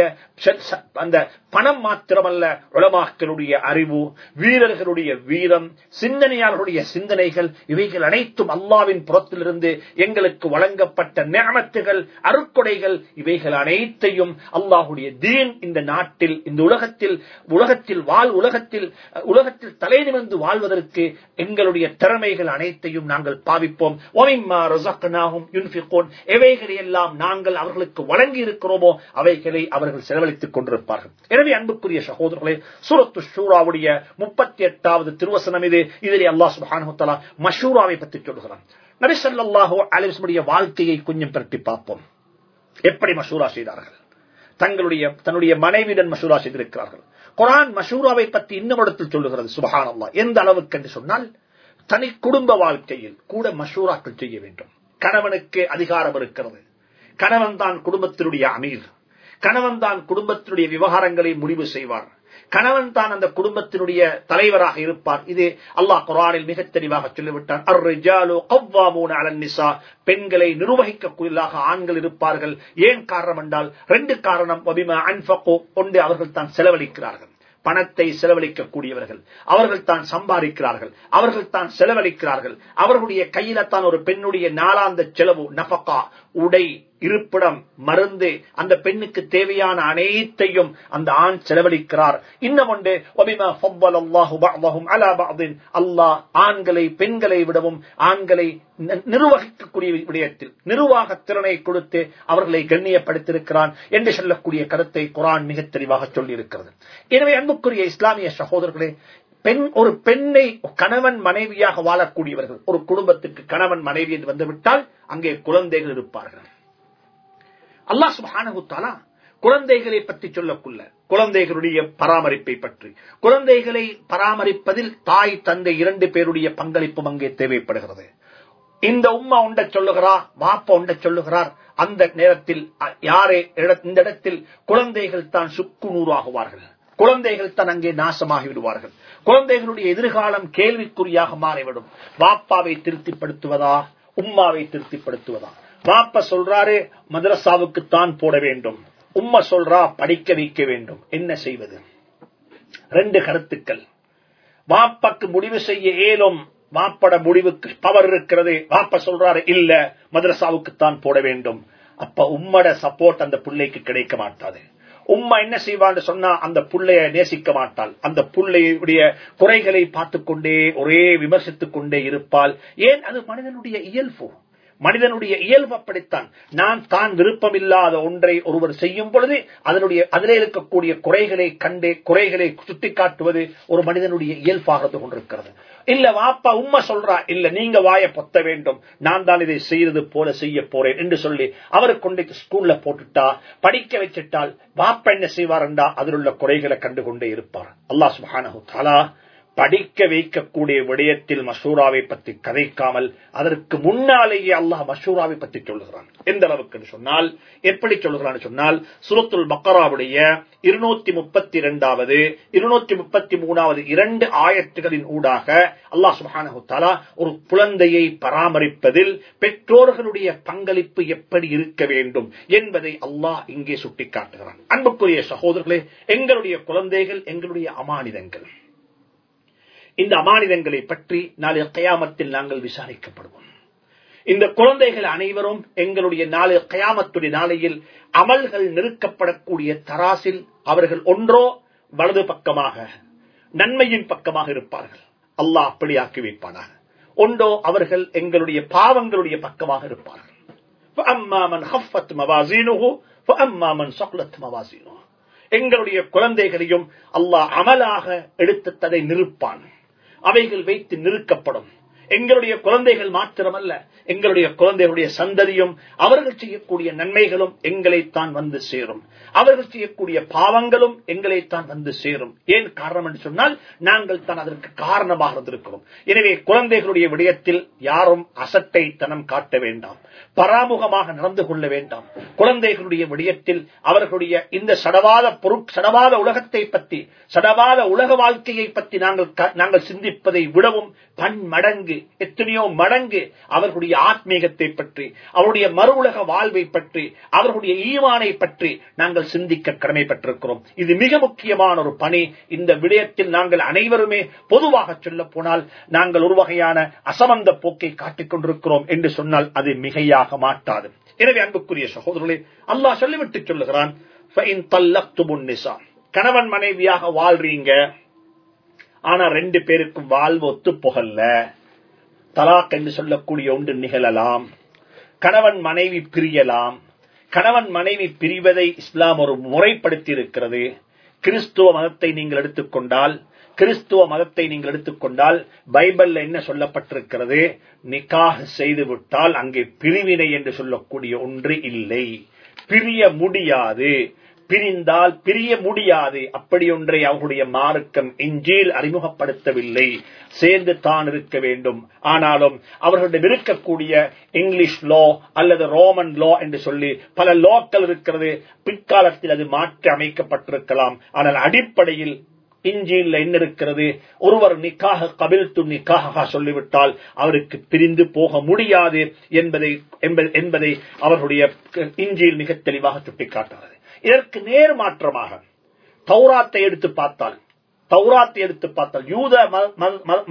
அந்த பணம் மாத்திரமல்ல உளமாக்களுடைய அறிவு வீரர்களுடைய வீரம் சிந்தனையாளர்களுடைய சிந்தனைகள் இவைகள் அனைத்தும் அல்லாவின் புறத்திலிருந்து எங்களுக்கு வழங்கப்பட்ட நியமத்துகள் அருக்கொடைகள் இவைகள் அனைத்தையும் அல்லாஹுடைய தீன் இந்த நாட்டில் இந்த உலகத்தில் உலகத்தில் வாழ் உலகத்தில் உலகத்தில் தலை நிமிர்ந்து வாழ்வதற்கு எங்களுடைய திறமைகள் அனைத்தையும் நாங்கள் பாவிப்போம். எவைகளை எல்லாம் நாங்கள் அவர்களுக்கு வழங்கி இருக்கிறோமோ அவைகளை அவர்கள் செலவழித்துக் கொண்டிருப்பார்கள். எனவே அன்புக்குரிய சகோதரர்களே சூரத்து ஷூராவுடைய முப்பத்தி எட்டாவது திருவசனம் இது. இதிலே அல்லா சுபானுத்தலா மஷூராவை பற்றி சொல்கிறான். நபிசல்லாஹோ அலிஸ்முடைய வாழ்க்கையை கொஞ்சம் பரட்டி பார்ப்போம். எப்படி மசூரா செய்தார்கள்? தங்களுடைய தன்னுடைய மனைவியுடன் மசூரா செய்திருக்கிறார்கள். குரான் மசூராவை பற்றி இன்னும் இடத்தில் சொல்லுகிறது சுபஹான் அல்லா எந்த அளவுக்கு என்று சொன்னால் தனி குடும்ப வாழ்க்கையில் கூட மசூராக்கள் செய்ய வேண்டும். கணவனுக்கு அதிகாரம் இருக்கிறது. கணவன் தான் குடும்பத்தினுடைய அமீர். கணவன் தான் குடும்பத்தினுடைய விவகாரங்களை முடிவு செய்வார். கணவன் தான் அந்த குடும்பத்தினுடைய தலைவராக இருப்பார். இது அல்லாஹ் குரானில் மிக தெளிவாக சொல்லிவிட்டார். பெண்களை நிர்வகிக்கக்கூடியதாக ஆண்கள் இருப்பார்கள். ஏன் காரணம் என்றால் ரெண்டு காரணம். கொண்டு அவர்கள் தான் செலவழிக்கிறார்கள். பணத்தை செலவழிக்கக்கூடியவர்கள். அவர்கள் தான் சம்பாதிக்கிறார்கள். அவர்கள் தான் செலவழிக்கிறார்கள். அவர்களுடைய கையில தான் ஒரு பெண்ணுடைய நாளாந்த செலவு நபக்கா உடை இருப்பிடம் மருந்து அந்த பெண்ணுக்கு தேவையான அனைத்தையும் அந்த ஆண் செலவழிக்கிறார். இன்னும் ஒன்று அல்லாஹ் ஆண்களை பெண்களை விடவும் ஆண்களை நிர்வகிக்கக்கூடிய விடயத்தில் நிர்வாக திறனை கொடுத்து அவர்களை கண்ணியப்படுத்தியிருக்கிறான் என்று சொல்லக்கூடிய கருத்தை குரான் மிக தெளிவாக சொல்லியிருக்கிறது. எனவே அன்புக்குரிய இஸ்லாமிய சகோதரர்களே பெண் ஒரு பெண்ணை கணவன் மனைவியாக வாழக்கூடியவர்கள் ஒரு குடும்பத்திற்கு கணவன் மனைவி என்று வந்துவிட்டால் அங்கே குழந்தைகள் இருப்பார்கள். அல்லாஹ் சுபானகுத்தாலா குழந்தைகளை பற்றி சொல்லக்குள்ள குழந்தைகளுடைய பராமரிப்பை பற்றி. குழந்தைகளை பராமரிப்பதில் தாய் தந்தை இரண்டு பேருடைய பங்களிப்பும் அங்கே தேவைப்படுகிறது. இந்த உம்மா உண்ட சொல்லுகிறார் வாப்ப உண்ட சொல்லுகிறார் அந்த நேரத்தில் யாரே இந்த இடத்தில் குழந்தைகள் தான் சுக்கு நூறாகுவார்கள். குழந்தைகள் தான் அங்கே நாசமாகி விடுவார்கள். குழந்தைகளுடைய எதிர்காலம் கேள்விக்குறியாக மாறிவிடும். பாப்பாவை திருப்திப்படுத்துவதா? உம்மாவை திருப்திப்படுத்துவதா? பாப்பா சொல்றாரு மதரசாவுக்கு தான் போட வேண்டும். உம்மா சொல்றா படிக்க வைக்க வேண்டும். என்ன செய்வது? ரெண்டு கருத்துக்கள். வாப்பாக்கு முடிவு செய்ய ஏலும் வாப்பட முடிவுக்கு பவர் இருக்கிறது. வாப்ப சொல்றாரு இல்ல மதரசாவுக்கு தான் போட வேண்டும். அப்ப உம்மட சப்போர்ட் அந்த பிள்ளைக்கு கிடைக்க மாட்டாது. உம்மா என்ன செய்வான்னு சொன்னா அந்த புள்ளைய நேசிக்க மாட்டாள். அந்த புள்ளையுடைய குறைகளை பார்த்து கொண்டே ஒரே விமர்சித்துக் கொண்டே இருப்பாள். ஏன்? அது மனிதனுடைய இயல்பு. மனிதனுடைய இயல்பு அப்படித்தான். நான் தான் விருப்பமில்லாத ஒன்றை ஒருவர் செய்யும் பொழுது அதனுடைய அதிலே இருக்கக்கூடிய குறைகளை கண்டே குறைகளை சுட்டிக்காட்டுவது ஒரு மனிதனுடைய இயல்பாக கொண்டிருக்கிறது. இல்ல வாப்பா உம்மா சொல்றா இல்ல நீங்க வாய பொத்த வேண்டும். நான் தான் இதை செய்யறது போல செய்ய போறேன் என்று சொல்லி அவரை கொண்டு ஸ்கூல்ல போட்டுட்டா படிக்க வச்சிட்டால் வாப்பா என்ன செய்வார்டா அதில் உள்ள குறைகளை கண்டுகொண்டே இருப்பார். அல்லாஹ் சுப்ஹானஹு தஆலா படிக்க வைக்கக்கூடிய விடயத்தில் மசூராவை பற்றி கதைக்காமல் அதற்கு முன்னாலேயே அல்லாஹ் மசூராவை பற்றி சொல்லுகிறான். எந்த அளவுக்கு சொன்னால் எப்படி சொல்லுகிறான் சொன்னால் சுரத்துல் மக்கராவுடைய இருநூத்தி முப்பத்தி இரண்டாவது இருநூத்தி முப்பத்தி மூணாவது இரண்டு ஆயத்துகளின் ஊடாக அல்லாஹ் சுஹானு ஒரு குழந்தையை பராமரிப்பதில் பெற்றோர்களுடைய பங்களிப்பு எப்படி இருக்க வேண்டும் என்பதை அல்லாஹ் இங்கே சுட்டிக்காட்டுகிறான். அன்புக்குரிய சகோதரர்களே எங்களுடைய குழந்தைகள் எங்களுடைய அமானிதங்கள். இந்த அமானிதங்களை பற்றி நாளை கயாமத்தில் நாங்கள் விசாரிக்கப்படுவோம். இந்த குழந்தைகள் அனைவரும் எங்களுடைய நாளை கயாமத்துடைய நாளையில் அமல்கள் நெருக்கப்படக்கூடிய தராசில் அவர்கள் ஒன்றோ வலது பக்கமாக நன்மையின் பக்கமாக இருப்பார்கள். அல்லாஹ் அப்படி ஆக்கி வைப்பானாக. ஒன்றோ அவர்கள் எங்களுடைய பாவங்களுடைய பக்கமாக இருப்பார்கள். எங்களுடைய குழந்தைகளையும் அல்லாஹ் அமலாக எடுத்து எடுத்ததை நிறுப்பான். அவைகள் வைத்து நிறுக்கப்படும். எங்களுடைய குழந்தைகள் மாத்திரமல்ல எங்களுடைய குழந்தைகளுடைய சந்ததியும் அவர்கள் செய்யக்கூடிய நன்மைகளும் எங்களைத்தான் வந்து சேரும். அவர்கள் செய்யக்கூடிய பாவங்களும் எங்களைத்தான் வந்து சேரும். ஏன் காரணம் என்று சொன்னால் நாங்கள் தான் அதற்கு காரணமாக இருந்திருக்கிறோம். எனவே குழந்தைகளுடைய விடயத்தில் யாரும் அசட்டை தனம் காட்ட வேண்டாம். பராமுகமாக நடந்து கொள்ள வேண்டாம். குழந்தைகளுடைய விடயத்தில் அவர்களுடைய இந்த சடவாத பொருட் சடவாத உலகத்தை பற்றி சடவாத உலக வாழ்க்கையை பற்றி நாங்கள் நாங்கள் சிந்திப்பதை விடவும் பன்மடங்கு எத்தனையோ மடங்கு அவர்களுடைய ஆத்மீகத்தை பற்றி அவருடைய மறு உலக வாழ்வை பற்றி அவர்களுடைய ஈவானை பற்றி நாங்கள் சிந்திக்க கடமைப்பட்டிருக்கிறோம். இது மிக முக்கியமான ஒரு பணி. இந்த விடயத்தில் நாங்கள் அனைவருமே பொதுவாக சொல்ல போனால் நாங்கள் ஒரு வகையான அசமந்த போக்கை காட்டிக் கொண்டிருக்கிறோம் என்று சொன்னால் அது மிகையாக மாட்டாது. எனவே அன்புக்குரிய சகோதரர்களே அல்லாஹ் சொல்லிவிட்டு சொல்லுகிறான் கணவன் மனைவியாக வாழ்றீங்க ஆனா ரெண்டு பேருக்கும் வாழ்வு ஒத்து புகல்ல தலாக் என்று சொல்லக்கூடிய ஒன்று நிகழலாம். கணவன் மனைவி பிரியலாம். கணவன் மனைவி பிரிவதை இஸ்லாம் ஒரு முறைப்படுத்தி இருக்கிறது கிறிஸ்துவ மதத்தை நீங்கள் எடுத்துக்கொண்டால் கிறிஸ்துவ மதத்தை நீங்கள் எடுத்துக்கொண்டால் பைபிள்ல என்ன சொல்லப்பட்டிருக்கிறது? நிக்காக செய்துவிட்டால் அங்கே பிரிவினை என்று சொல்லக்கூடிய ஒன்று இல்லை. பிரிய முடியாது. பிரிந்தால் பிரிய முடியாது. அப்படி ஒன்றை அவர்களுடைய மார்க்கம் இஞ்சில் அறிமுகப்படுத்தவில்லை. சேர்ந்து தான் இருக்க வேண்டும். ஆனாலும் அவர்களிடம் இருக்கக்கூடிய இங்கிலீஷ் லோ அல்லது ரோமன் லோ என்று சொல்லி பல லோக்கள் இருக்கிறது. பிற்காலத்தில் அது மாற்றி அமைக்கப்பட்டிருக்கலாம். ஆனால் அடிப்படையில் இஞ்சியில் என்ன இருக்கிறது? ஒருவர் நிக்காக கபில்து நிக்காக சொல்லிவிட்டால் அவருக்கு பிரிந்து போக முடியாது என்பதை என்பதை அவர்களுடைய இஞ்சியில் மிக தெளிவாக சுட்டிக்காட்டுகிறது. இதற்கு நேர் மாற்றமாக தௌராத்தை எடுத்து பார்த்தால் தௌராத்தை எடுத்து பார்த்தால் யூத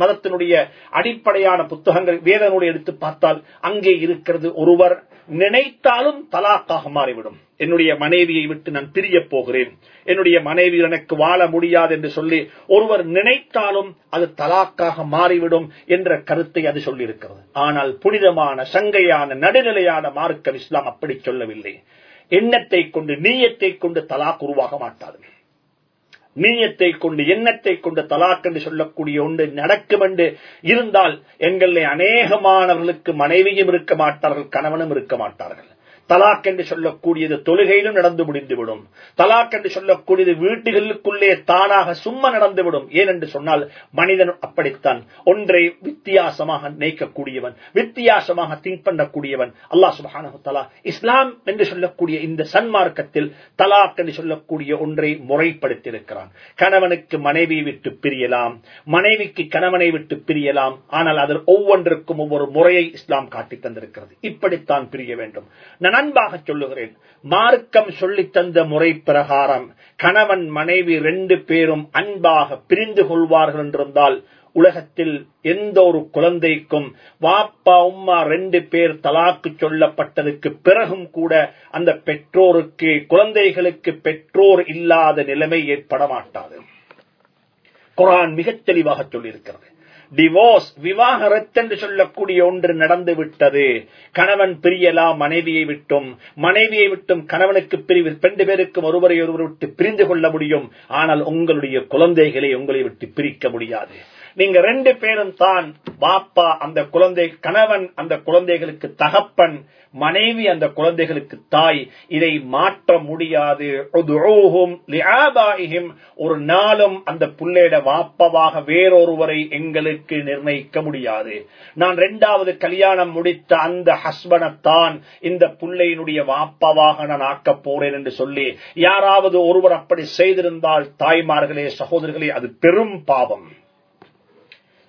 மதத்தினுடைய அடிப்படையான புத்தகங்கள் வேதனுடைய எடுத்து பார்த்தால் அங்கே இருக்கிறது ஒருவர் நினைத்தாலும் தலாக்காக மாறிவிடும். என்னுடைய மனைவியை விட்டு நான் பிரிய போகிறேன். என்னுடைய மனைவி எனக்கு வாழ முடியாது என்று சொல்லி ஒருவர் நினைத்தாலும் அது தலாக்காக மாறிவிடும் என்ற கருத்தை அது சொல்லியிருக்கிறது. ஆனால் புனிதமான சங்கையான நடுநிலையான மார்க்கம் இஸ்லாம் அப்படி சொல்லவில்லை. எண்ணத்தை கொண்டு நீயத்தை கொண்டு தலாக் உருவாக மாட்டாது நீயத்தை கொண்டு எண்ணத்தை கொண்டு தலாக் என்று சொல்லக்கூடிய ஒன்று நடக்கும் என்று இருந்தால் எங்களை அநேகமானவர்களுக்கு மனைவியும் இருக்க மாட்டார்கள் கணவனும் இருக்க மாட்டார்கள். தலாக் என்று சொல்லக்கூடியது தொழுகையிலும் நடந்து முடிந்துவிடும். தலாக் என்று சொல்லக்கூடியது வீட்டுகளுக்குள்ளே தானாக சும்மா நடந்துவிடும். ஏனென்று சொன்னால் மனிதன் அப்படித்தான். ஒன்றை வித்தியாசமாக நினைக்கக்கூடியவன் வித்தியாசமாக திங்க் பண்ணக்கூடியவன் அல்லா சுபஹானு தலா இஸ்லாம் என்று சொல்லக்கூடிய இந்த சன்மார்க்கத்தில் தலாக் என்று சொல்லக்கூடிய ஒன்றை முறைப்படுத்தியிருக்கிறான். கணவனுக்கு மனைவி விட்டு பிரியலாம். மனைவிக்கு கணவனை விட்டு பிரியலாம். ஆனால் அதில் ஒவ்வொன்றுக்கும் ஒவ்வொரு முறையை இஸ்லாம் காட்டி தந்திருக்கிறது. இப்படித்தான் பிரிய வேண்டும். நான் அன்பாக சொல்லுகிறேன். மார்க்கம் சொல்லித் தந்த முறை பிரகாரம் கணவன் மனைவி ரெண்டு பேரும் அன்பாக பிரிந்து கொள்வார்கள் என்றிருந்தால் உலகத்தில் எந்த ஒரு குழந்தைக்கும் வாப்பா உம்மா ரெண்டு பேர் தலாக்கு சொல்லப்பட்டதுக்கு பிறகும் கூட அந்த பெற்றோருக்கு குழந்தைகளுக்கு பெற்றோர் இல்லாத நிலைமை ஏற்பட மாட்டாது. குரான் மிக தெளிவாக சொல்லியிருக்கிறது. டிவோர்ஸ் விவாகரத்து சொல்லக்கூடிய ஒன்று நடந்து விட்டது. கணவன் பிரியலாம் மனைவியை விட்டும். மனைவியை விட்டும் கணவனுக்கு பிரிவு ரெண்டு பேருக்கும் ஒருவரை ஒருவர் விட்டு பிரிந்து கொள்ள முடியும். ஆனால் உங்களுடைய குழந்தைகளை உங்களை விட்டு பிரிக்க முடியாது. நீங்க ரெண்டு பேரும் தான் பாப்பா அந்த குழந்தை கணவன் அந்த குழந்தைகளுக்கு தகப்பன் மனைவி அந்த குழந்தைகளுக்கு தாய். இதை மாற்ற முடியாது. ஒரு நாளும் அந்த புள்ளையிட வாப்பவாக வேறொருவரை எங்களுக்கு நிர்ணயிக்க முடியாது. நான் இரண்டாவது கல்யாணம் முடித்த அந்த ஹஸ்பனத்தான் இந்த புள்ளையினுடைய வாப்பவாக நான் ஆக்கப் போறேன் என்று சொல்லி யாராவது ஒருவர் அப்படி செய்திருந்தால் தாய்மார்களே சகோதரர்களே அது பெரும் பாவம்.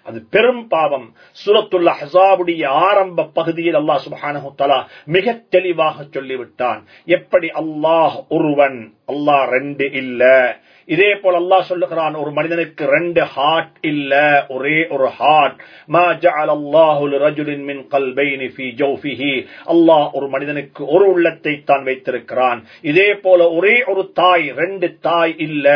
அது பெரும் பாவம். சுரத்துள்ள ஹசாவுடைய ஆரம்ப பகுதியில் அல்லாஹ் சுபஹானஹு தலா மிக தெளிவாக சொல்லிவிட்டான். எப்படி அல்லாஹ் ஒருவன் அல்லாஹ் ரெண்டு இல்ல. இதே போல அல்லாஹ் சொல்லுகிறான் ஒரு மனிதனுக்கு ரெண்டு ஹார்ட் இல்ல ஒரே ஒரு ஹார்ட் மா ஜஅல அல்லாஹு லிரஜுலின் மின் கல்பைனி ஃபீ ஜௌஃபிஹி. அல்லாஹ் ஒரு மனிதனுக்கு ஒரு உள்ளத்தை தான் வைத்திருக்கிறான். இதே போல ஒரே ஒரு தாய் ரெண்டு தாய் இல்ல.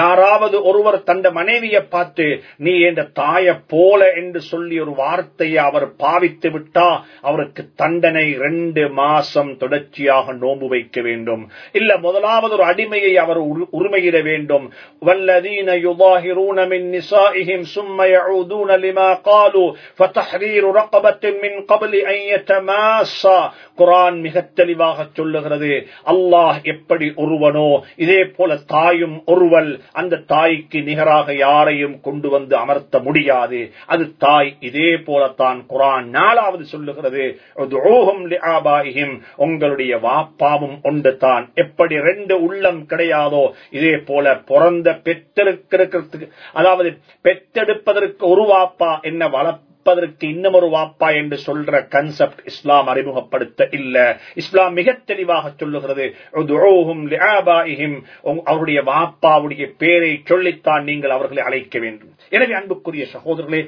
யாராவது ஒருவர் தந்த மனைவியை பார்த்து நீ என்ற தாய போல என்று சொல்லி ஒரு வார்த்தையை அவர் பாவித்து விட்டா அவருக்கு தண்டனை ரெண்டு மாசம் தொடர்ச்சியாக நோம்பு வைக்க வேண்டும். இல்ல முதலாவது ஒரு அடிமையை அவர் உரிமையிட வேண்டும் والذين يظاهرون من نسائهم ثم يعودون لما قالوا فتحرير رقبة من قبل أن يتماسا குரான் மிக தெளிவாக சொல்லுகிறது அல்லாஹ் எப்படி ஒருவனோ இதே போல தாயும் ஒருவல் அந்த தாய்க்கு நிகராக யாரையும் கொண்டு வந்து அமர்த்த முடியாது அது தாய் இதே போலத்தான் குரான் நாலாவது சொல்லுகிறது உங்களுடைய வாப்பாவும் ஒன்று தான் எப்படி ரெண்டு உள்ளம் கிடையாதோ இதே போல பிறந்த பெற்றெடுக்கிறதுக்கு அதாவது பெற்றெடுப்பதற்கு ஒரு வாப்பா என்ன வளர்ப்பு இருப்பதற்கு இன்னும் ஒரு வாப்பா என்று சொல்ற கன்செப்ட் இஸ்லாம் அறிமுகப்படுத்த இல்ல. இஸ்லாம் மிக தெளிவாக சொல்லுகிறது அவருடைய வாப்பாவுடைய பேரை சொல்லித்தான் நீங்கள் அவர்களை அழைக்க வேண்டும். எனவே அன்புக்குரிய சகோதரர்களே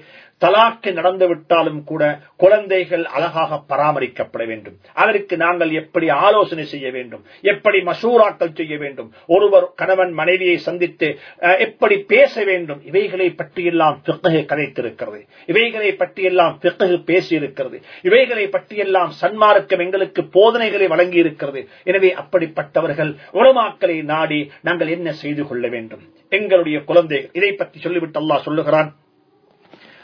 தலாக்கு நடந்து விட்டாலும் கூட குழந்தைகள் அழகாக பராமரிக்கப்பட வேண்டும். அதற்கு நாங்கள் எப்படி ஆலோசனை செய்ய வேண்டும்? எப்படி மசூராக்கள் செய்ய வேண்டும்? ஒருவர் கணவன் மனைவியை சந்தித்து எப்படி பேச வேண்டும்? இவைகளை பற்றியெல்லாம் பிறகு கதைத்திருக்கிறது. இவைகளை பற்றியெல்லாம் பிறகு பேசியிருக்கிறது. இவைகளை பற்றியெல்லாம் சன்மார்க்கம் எங்களுக்கு போதனைகளை வழங்கி இருக்கிறது எனவே அப்படிப்பட்டவர்கள் உலமாக்களை நாடி நாங்கள் என்ன செய்து கொள்ள வேண்டும்? எங்களுடைய குழந்தைகள் இதை பற்றி சொல்லிவிட்டு அல்லா சொல்லுகிறான்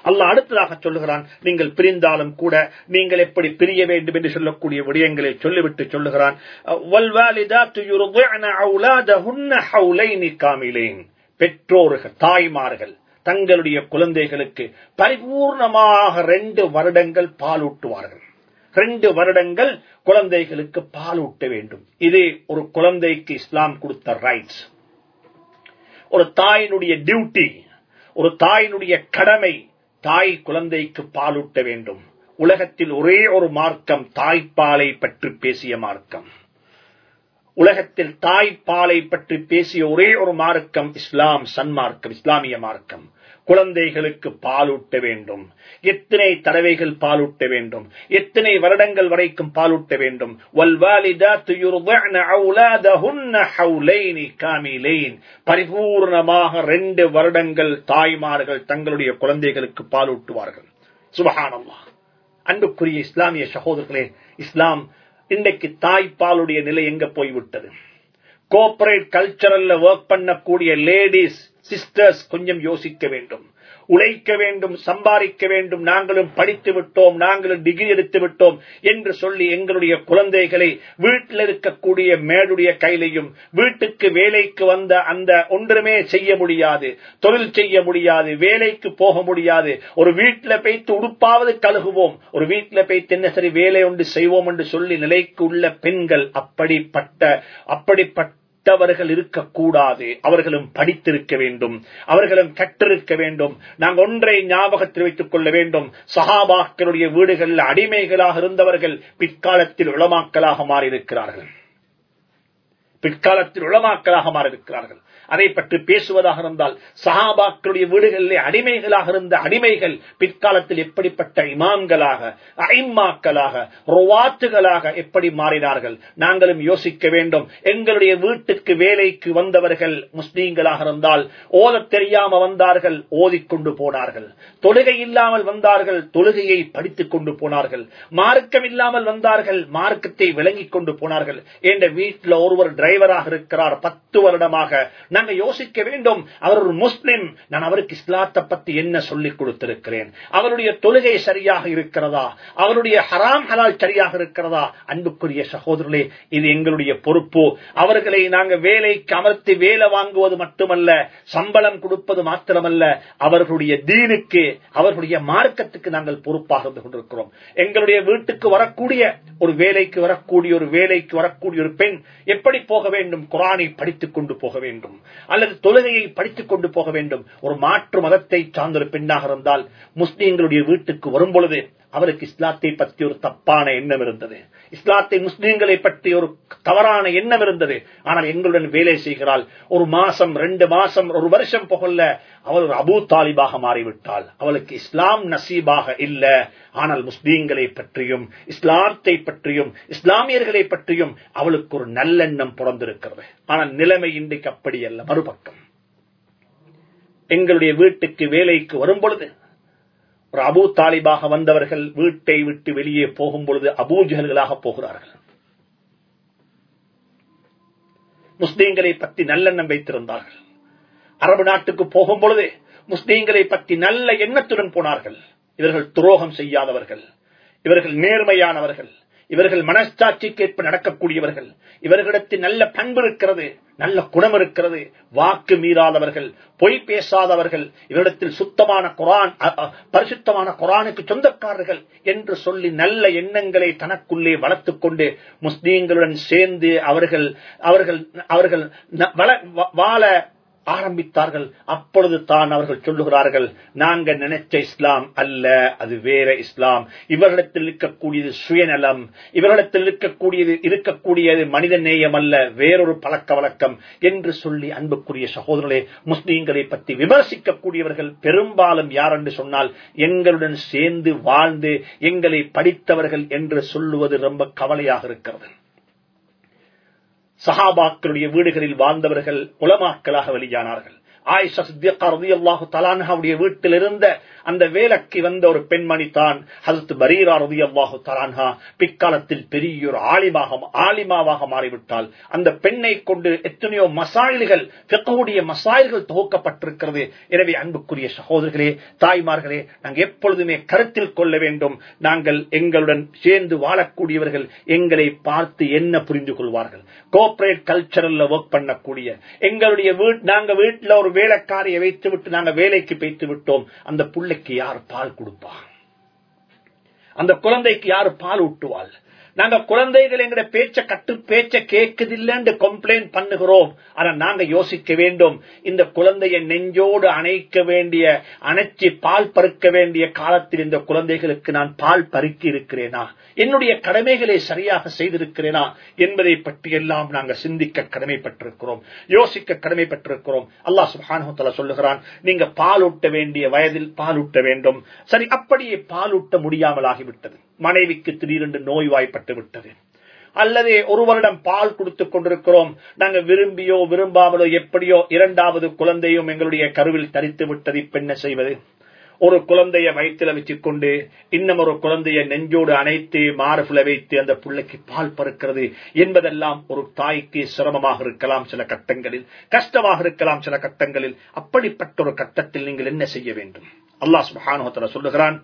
அல்லாஹ் அடுத்ததாக சொல்லுகிறான் நீங்கள் பிரிந்தாலும் கூட நீங்கள் எப்படி பிரிய வேண்டும் என்று சொல்லக்கூடிய விடயங்களை சொல்லிவிட்டு சொல்லுகிறான் பெற்றோர்கள் தாய்மார்கள் தங்களுடைய குழந்தைகளுக்கு பரிபூர்ணமாக ரெண்டு வருடங்கள் பாலூட்டுவார்கள் ரெண்டு வருடங்கள் குழந்தைகளுக்கு பாலூட்ட வேண்டும். இது ஒரு குழந்தைக்கு இஸ்லாம் கொடுத்த ரைட்ஸ் ஒரு தாயினுடைய டியூட்டி ஒரு தாயினுடைய கடமை தாய் குழந்தைக்கு பாலூட்ட வேண்டும். உலகத்தில் ஒரே ஒரு மார்க்கம் தாய்ப்பாலை பற்றி பேசிய மார்க்கம். உலகத்தில் தாய்ப்பாலை பற்றி பேசிய ஒரே ஒரு மார்க்கம் இஸ்லாம் சன்மார்க்கம் இஸ்லாமிய மார்க்கம். குழந்தைகளுக்கு பாலூட்ட வேண்டும். எத்தனை தடவைகள் பாலூட்ட வேண்டும். எத்தனை வருடங்கள் வரைக்கும் பாலூட்ட வேண்டும். பரிபூர்ணமாக ரெண்டு வருடங்கள் தாய்மார்கள் தங்களுடைய குழந்தைகளுக்கு பாலூட்டுவார்கள். சுபகானம்மா அன்புக்குரிய இஸ்லாமிய சகோதரர்களே இஸ்லாம் இன்றைக்கு தாய்ப்பாலுடைய நிலை எங்க போய்விட்டது? கோபரேட் கல்ச்சரல்ல ஒர்க் பண்ணக்கூடிய லேடிஸ் சிஸ்டர்ஸ் கொஞ்சம் யோசிக்க வேண்டும். உழைக்க வேண்டும் சம்பாதிக்க வேண்டும். நாங்களும் படித்து விட்டோம் நாங்களும் டிகிரி எடுத்து விட்டோம் என்று சொல்லி எங்களுடைய குழந்தைகளை வீட்டில் இருக்கக்கூடிய மேடுடைய கையிலையும் வீட்டுக்கு வேலைக்கு வந்த அந்த ஒன்றுமே செய்ய முடியாது தொழில் செய்ய முடியாது வேலைக்கு போக முடியாது. ஒரு வீட்டில் வைத்து உடுப்பாவது கழுகுவோம். ஒரு வீட்டில் வைத்து என்ன சரி வேலை ஒன்று செய்வோம் என்று சொல்லி நிலைக்கு உள்ள பெண்கள் அப்படிப்பட்ட அப்படிப்பட்ட படித்தவர்கள் இருக்கக்கூடாது. அவர்களும் படித்திருக்க வேண்டும். அவர்களும் கற்றிருக்க வேண்டும். நாங்கள் ஒன்றை ஞாபகத்தில் வைத்துக் கொள்ள வேண்டும். சகாபாக்களுடைய வீடுகளில் அடிமைகளாக இருந்தவர்கள் பிற்காலத்தில் உளமாக்கலாக மாறியிருக்கிறார்கள். பிற்காலத்தில் உளமாக்களாக மாறியிருக்கிறார்கள். அதை பற்றி பேசுவதாக இருந்தால் சஹாபாக்களுடைய வீடுகளிலே அடிமைகளாக இருந்த அடிமைகள் பிற்காலத்தில் எப்படிப்பட்ட இமாம்களாக ஐம்மாக்களாக ருவாத்துகளாக எப்படி மாறினார்கள்? நாங்களும் யோசிக்க வேண்டும். எங்களுடைய வீட்டுக்கு வேலைக்கு வந்தவர்கள் முஸ்லீம்களாக இருந்தால் ஓத தெரியாம வந்தார்கள் ஓதிக்கொண்டு போனார்கள். தொழுகை இல்லாமல் வந்தார்கள் தொழுகையை படித்துக் கொண்டு போனார்கள். மார்க்கம் இல்லாமல் வந்தார்கள் மார்க்கத்தை விளங்கிக் கொண்டு போனார்கள். என்ற வீட்டில் ஒருவர் டிரைவராக இருக்கிறார். பத்து வருடமாக. நாங்க யோசிக்க வேண்டும். அவர் ஒரு முஸ்லிம். நான் அவருக்கு இஸ்லாத்தை பத்தி என்ன சொல்லிக் கொடுத்திருக்கிறேன்? அவருடைய தொழுகை சரியாக இருக்கிறதா? அவருடைய ஹராம் ஹலால் சரியாக இருக்கிறதா? அன்புக்குரிய சகோதரர்களே இது எங்களுடைய பொறுப்பு. அவர்களை நாங்க வேலைக்கு அமர்த்தி வேலை வாங்குவது மட்டுமல்ல சம்பளம் கொடுப்பது மாத்திரமல்ல அவர்களுடைய தீனுக்கு அவர்களுடைய மார்க்கத்துக்கு நாங்கள் பொறுப்பாக இருந்து கொண்டிருக்கிறோம். எங்களுடைய வீட்டுக்கு வரக்கூடிய ஒரு வேலைக்கு வரக்கூடிய ஒரு வேலைக்கு வரக்கூடிய ஒரு பெண் எப்படி போ போக வேண்டும் குரானை படித்துக் கொண்டு போக வேண்டும் அல்லது தொழுகையை படித்துக் கொண்டு போக வேண்டும். ஒரு மாற்று மதத்தை சார்ந்த பெண்ணாக இருந்தால் முஸ்லீம்களுடைய வீட்டுக்கு வரும் பொழுது அவருக்கு இஸ்லாத்தை பற்றி ஒரு தப்பான எண்ணம் இருந்தது. இஸ்லாத்தை முஸ்லீம்களை பற்றி ஒரு தவறான எண்ணம் இருந்தது. ஆனால் எங்களுடன் வேலை செய்கிறாள். ஒரு மாசம் ரெண்டு மாசம் ஒரு வருஷம் புகழ்ல அவள் ஒரு அபூ தாலிபாக மாறிவிட்டாள். அவளுக்கு இஸ்லாம் நசீபாக இல்ல. ஆனால் முஸ்லீம்களை பற்றியும் இஸ்லாத்தை பற்றியும் இஸ்லாமியர்களை பற்றியும் அவளுக்கு ஒரு நல்லெண்ணம் பிறந்திருக்கிறது. ஆனால் நிலைமை இன்றைக்கு அப்படி அல்ல. மறுபக்கம். எங்களுடைய வீட்டுக்கு வேலைக்கு வரும் பொழுது ஒரு அபு தாலிபாக வந்தவர்கள் வீட்டை விட்டு வெளியே போகும் பொழுது அபூஜகர்களாக போகிறார்கள். முஸ்லீம்களை பற்றி நல்லெண்ணம் வைத்திருந்தார்கள். அரபு நாட்டுக்கு போகும் பொழுது முஸ்லீம்களை பற்றி நல்ல எண்ணத்துடன் போனார்கள். இவர்கள் துரோகம் செய்யாதவர்கள். இவர்கள் நேர்மையானவர்கள். இவர்கள் மனசாட்சிக்கேற்ப நடக்கக்கூடியவர்கள். இவர்களிடத்தில் நல்ல பண்பு இருக்கிறது நல்ல குணம் இருக்கிறது வாக்கு மீறாதவர்கள் பொய் பேசாதவர்கள் இவரிடத்தில் சுத்தமான குரான் பரிசுத்தமான குரானுக்கு சொந்தக்காரர்கள் என்று சொல்லி நல்ல எண்ணங்களை தனக்குள்ளே வளர்த்துக் கொண்டு முஸ்லீம்களுடன் சேர்ந்து அவர்கள் அவர்கள் அவர்கள் வாழ ஆரம்பித்தார்கள். அப்பொழுது தான் அவர்கள் சொல்லுகிறார்கள் நாங்க நினைச்ச இஸ்லாம் அல்ல அது வேற இஸ்லாம். இவர்களிடத்தில் இருக்கக்கூடியது சுயநலம். இவர்களிடத்தில் இருக்கக்கூடியது இருக்கக்கூடியது மனித நேயம் அல்ல வேறொரு பழக்க வழக்கம். என்று சொல்லி அன்புக்குரிய சகோதரர்களே முஸ்லீம்களை பற்றி விமர்சிக்கக்கூடியவர்கள் பெரும்பாலும் யார் என்று சொன்னால் எங்களுடன் சேர்ந்து வாழ்ந்து எங்களை படித்தவர்கள் என்று சொல்லுவது ரொம்ப கவலையாக இருக்கிறது. சஹாபாக்களுடைய வீடுகளில் வாழ்ந்தவர்கள் உலமாக்களாக வெளியானார்கள். ஆயிஷா சித்தியக்கா ரதி அல்லாஹு தலான்ஹாவுடைய வீட்டில் இருந்த அந்த வேலைக்கு வந்த ஒரு பெண்மணி தான் ஹசத் பரீரா ரதி அல்லாஹு தலான்ஹா பிற்காலத்தில் பெரிய ஒரு ஆலிமாக ஆலிமாவாக மாறிவிட்டால் அந்த பெண்ணை கொண்டு எத்தனையோ மசாயில்கள் பிக்கவுடைய மசாயில்கள் தொகுக்கப்பட்டிருக்கிறது. எனவே அன்புக்குரிய சகோதரர்களே தாய்மார்களே நாங்கள் எப்பொழுதுமே கருத்தில் கொள்ள வேண்டும். நாங்கள் எங்களுடன் சேர்ந்து வாழக்கூடியவர்கள் எங்களை பார்த்து என்ன புரிந்து கொள்வார்கள்? கோஆபரேட் கல்ச்சரல்ல ஒர்க் பண்ணக்கூடிய எங்களுடைய வீட் நாங்க வீட்டில் ஒரு வேலைக்காரியை வைத்து விட்டு நாங்க வேலைக்கு வைத்து விட்டோம் அந்த பிள்ளைக்கு யார் பால் கொடுப்பா அந்த குழந்தைக்கு யார் பால் ஊட்டுவாள்? நாங்க குழந்தைகள் எங்கட பேச்ச கட்டு பேச்ச கேட்குதில்லைன்னு கம்ப்ளைண்ட் பண்ணுகிறோம். ஆனா நாங்க யோசிக்க வேண்டும். இந்த குழந்தைய நெஞ்சோடு அணைக்க வேண்டிய அணைச்சி பால் பருக்க வேண்டிய காலத்தில் இந்த குழந்தைகளுக்கு நான் பால் பருக்கி இருக்கிறேனா? என்னுடைய கடமைகளை சரியாக செய்திருக்கிறேனா? என்பதை பற்றி எல்லாம் சிந்திக்க கடமைப்பட்டிருக்கிறோம். யோசிக்க கடமைப்பட்டிருக்கிறோம். அல்லாஹ் சுபானுல சொல்லுகிறான் நீங்க பாலூட்ட வேண்டிய வயதில் பாலூட்ட வேண்டும். சரி அப்படியே பாலூட்ட முடியாமல் ஆகிவிட்டது மனைவிக்கு திடீரென்று நோய்வாய்ப்பட்டு விட்டது. அல்லது ஒரு வருடம் பால் கொடுத்துக் கொண்டிருக்கிறோம். நாங்க விரும்பியோ விரும்பாமலோ எப்படியோ இரண்டாவது குழந்தையும் எங்களுடைய கருவில் தரித்து விட்டது. இப்ப என்ன செய்வது? ஒரு குழந்தைய வயிற்றுல வச்சுக் கொண்டு இன்னும் ஒரு குழந்தைய நெஞ்சோடு அணைத்து மாறுபுல வைத்து அந்த பிள்ளைக்கு பால் பறக்கிறது என்பதெல்லாம் ஒரு தாய்க்கு சிரமமாக இருக்கலாம் சில கட்டங்களில். கஷ்டமாக இருக்கலாம் சில கட்டங்களில். அப்படிப்பட்ட ஒரு கட்டத்தில் நீங்கள் என்ன செய்ய வேண்டும்? அல்லாஹ் சுபானுகத்தில் சொல்லுகிறான்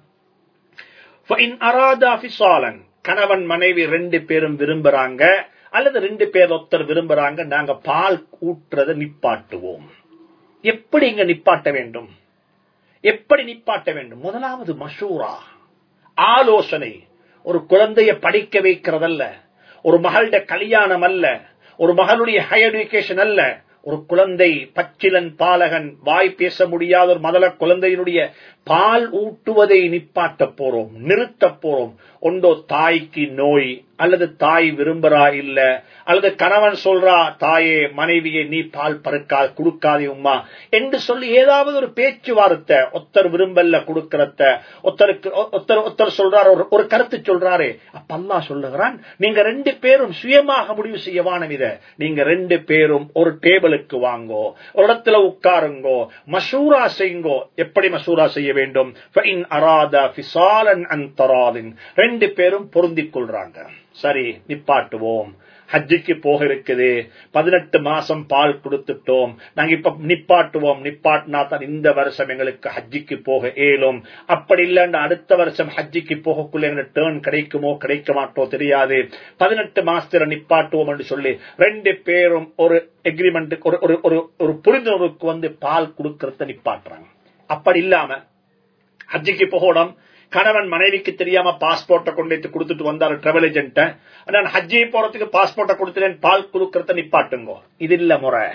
கணவன் மனைவி ரெண்டு பேரும் விரும்புறாங்க அல்லது ரெண்டு பேர் ஒருத்தர் விரும்புறாங்க நாங்க பால் ஊற்றுறதை நிப்பாட்டுவோம். எப்படி இங்க நிப்பாட்ட வேண்டும்? எப்படி நிப்பாட்ட வேண்டும்? முதலாவது மஷூரா. ஆலோசனை. ஒரு குழந்தைய படிக்க வைக்கிறதல்ல. ஒரு மகளுடைய கல்யாணம் அல்ல. ஒரு மகளுடைய ஹையர் எஜுகேஷன் அல்ல. ஒரு குழந்தை பச்சிலன் பாலகன் வாய் பேச முடியாத ஒரு மதல குழந்தையினுடைய பால் ஊட்டுவதை நிப்பாட்ட போறோம் நிறுத்த போறோம். ஒன்றோ தாய்க்கு நோய் அல்லது தாய் விரும்புறா இல்ல? அல்லது கணவன் சொல்றா தாயே மனைவியை நீ பால் பறக்கா கொடுக்காதே உமா என்று சொல்லி ஏதாவது ஒரு பேச்சுவார்த்தை ஒத்தர் விரும்பல்ல கொடுக்கறத ஒத்தருக்கு ஒத்தர் சொல்றாரு ஒரு கருத்து சொல்றாரு. அப்பல்லா சொல்லுகிறான் நீங்க ரெண்டு பேரும் சுயமாக முடிவு செய்யவான இத. நீங்க ரெண்டு பேரும் ஒரு டேபிளுக்கு வாங்கோ ஒரு இடத்துல உட்காருங்கோ மசூரா செய்யுங்கோ எப்படி மசூரா செய்ய வேண்டும்? ரெண்டு பேரும் பொருந்திக் கொள்றாங்க. சரி நிப்பாட்டுவோம். ஹஜ்ஜுக்கு போக இருக்குது. பதினெட்டு மாசம் பால் கொடுத்துட்டோம். நாங்க இப்ப நிப்பாட்டுவோம். நிப்பாட்டினா தான் இந்த வருஷம் எங்களுக்கு ஹஜ்ஜிக்கு போக ஏலும் அப்படி இல்லைன்னா அடுத்த வருஷம் ஹஜ்ஜிக்கு போகக்குள்ள எங்களுக்கு டேர்ன் கிடைக்குமோ கிடைக்க மாட்டோ தெரியாது. பதினெட்டு மாசத்துல நிப்பாட்டுவோம் என்று சொல்லி ரெண்டு பேரும் ஒரு எக்ரிமெண்ட் ஒரு ஒரு ஒரு ஒரு புரிந்துணர்வுக்கு வந்து பால் கொடுக்கறத நிப்பாட்டுறாங்க. அப்படி இல்லாம ஹஜ்ஜிக்கு போகணும். கணவன் மனைவிக்கு தெரியாம பாஸ்போர்ட்டை கொண்டு கொடுத்துட்டு வந்தாரு டிராவல் ஏஜென்ட்ட நான் ஹஜ்ஜி போறதுக்கு பாஸ்போர்ட்டை கொடுத்துட்டேன் பால் கொடுக்கறத நிப்பாட்டுங்கோ இது இல்ல முறை.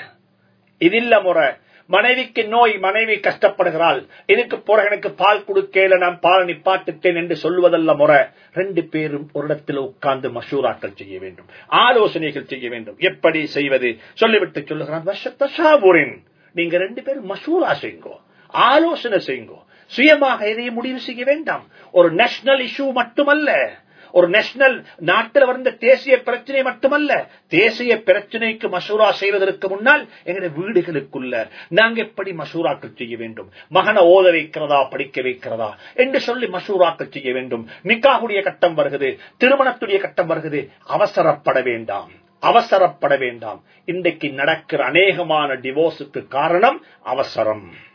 இது இல்ல முறை. மனைவிக்கு நோய் மனைவி கஷ்டப்படுகிறாள். இதுக்கு போற எனக்கு பால் கொடுக்கல நான் பால் நிப்பாட்டுட்டேன் என்று சொல்வதல்ல முறை. ரெண்டு பேரும் ஒரு இடத்தில் உட்கார்ந்து மசூராக்கள் செய்ய வேண்டும் ஆலோசனைகள் செய்ய வேண்டும். எப்படி செய்வது? சொல்லிவிட்டு சொல்லுகிறான் நீங்க ரெண்டு பேரும் மசூரா செய்யுங்கோ ஆலோசனை செய்யுங்கோ சுயமாக எதையும் முடிவு செய்ய வேண்டாம். ஒரு நேஷனல் இஷ்யூ மட்டுமல்ல. ஒரு நேஷனல் நாட்டில் வந்த தேசிய பிரச்சனை மட்டுமல்ல. தேசிய பிரச்சனைக்கு மசூரா செய்வதற்கு முன்னால் எங்களுடைய வீடுகளுக்குள்ள நாங்க எப்படி மசூராக்கள் செய்ய வேண்டும்? மகனை ஓத வைக்கிறதா? படிக்க வைக்கிறதா? என்று சொல்லி மசூராக்கள் செய்ய வேண்டும். நிக்காகுடைய கட்டம் வருகிறது திருமணத்துடைய கட்டம் வருகிறது அவசரப்பட வேண்டாம். அவசரப்பட வேண்டாம். இன்றைக்கு நடக்கிற அநேகமான டிவோர்ஸுக்கு காரணம் அவசரம்.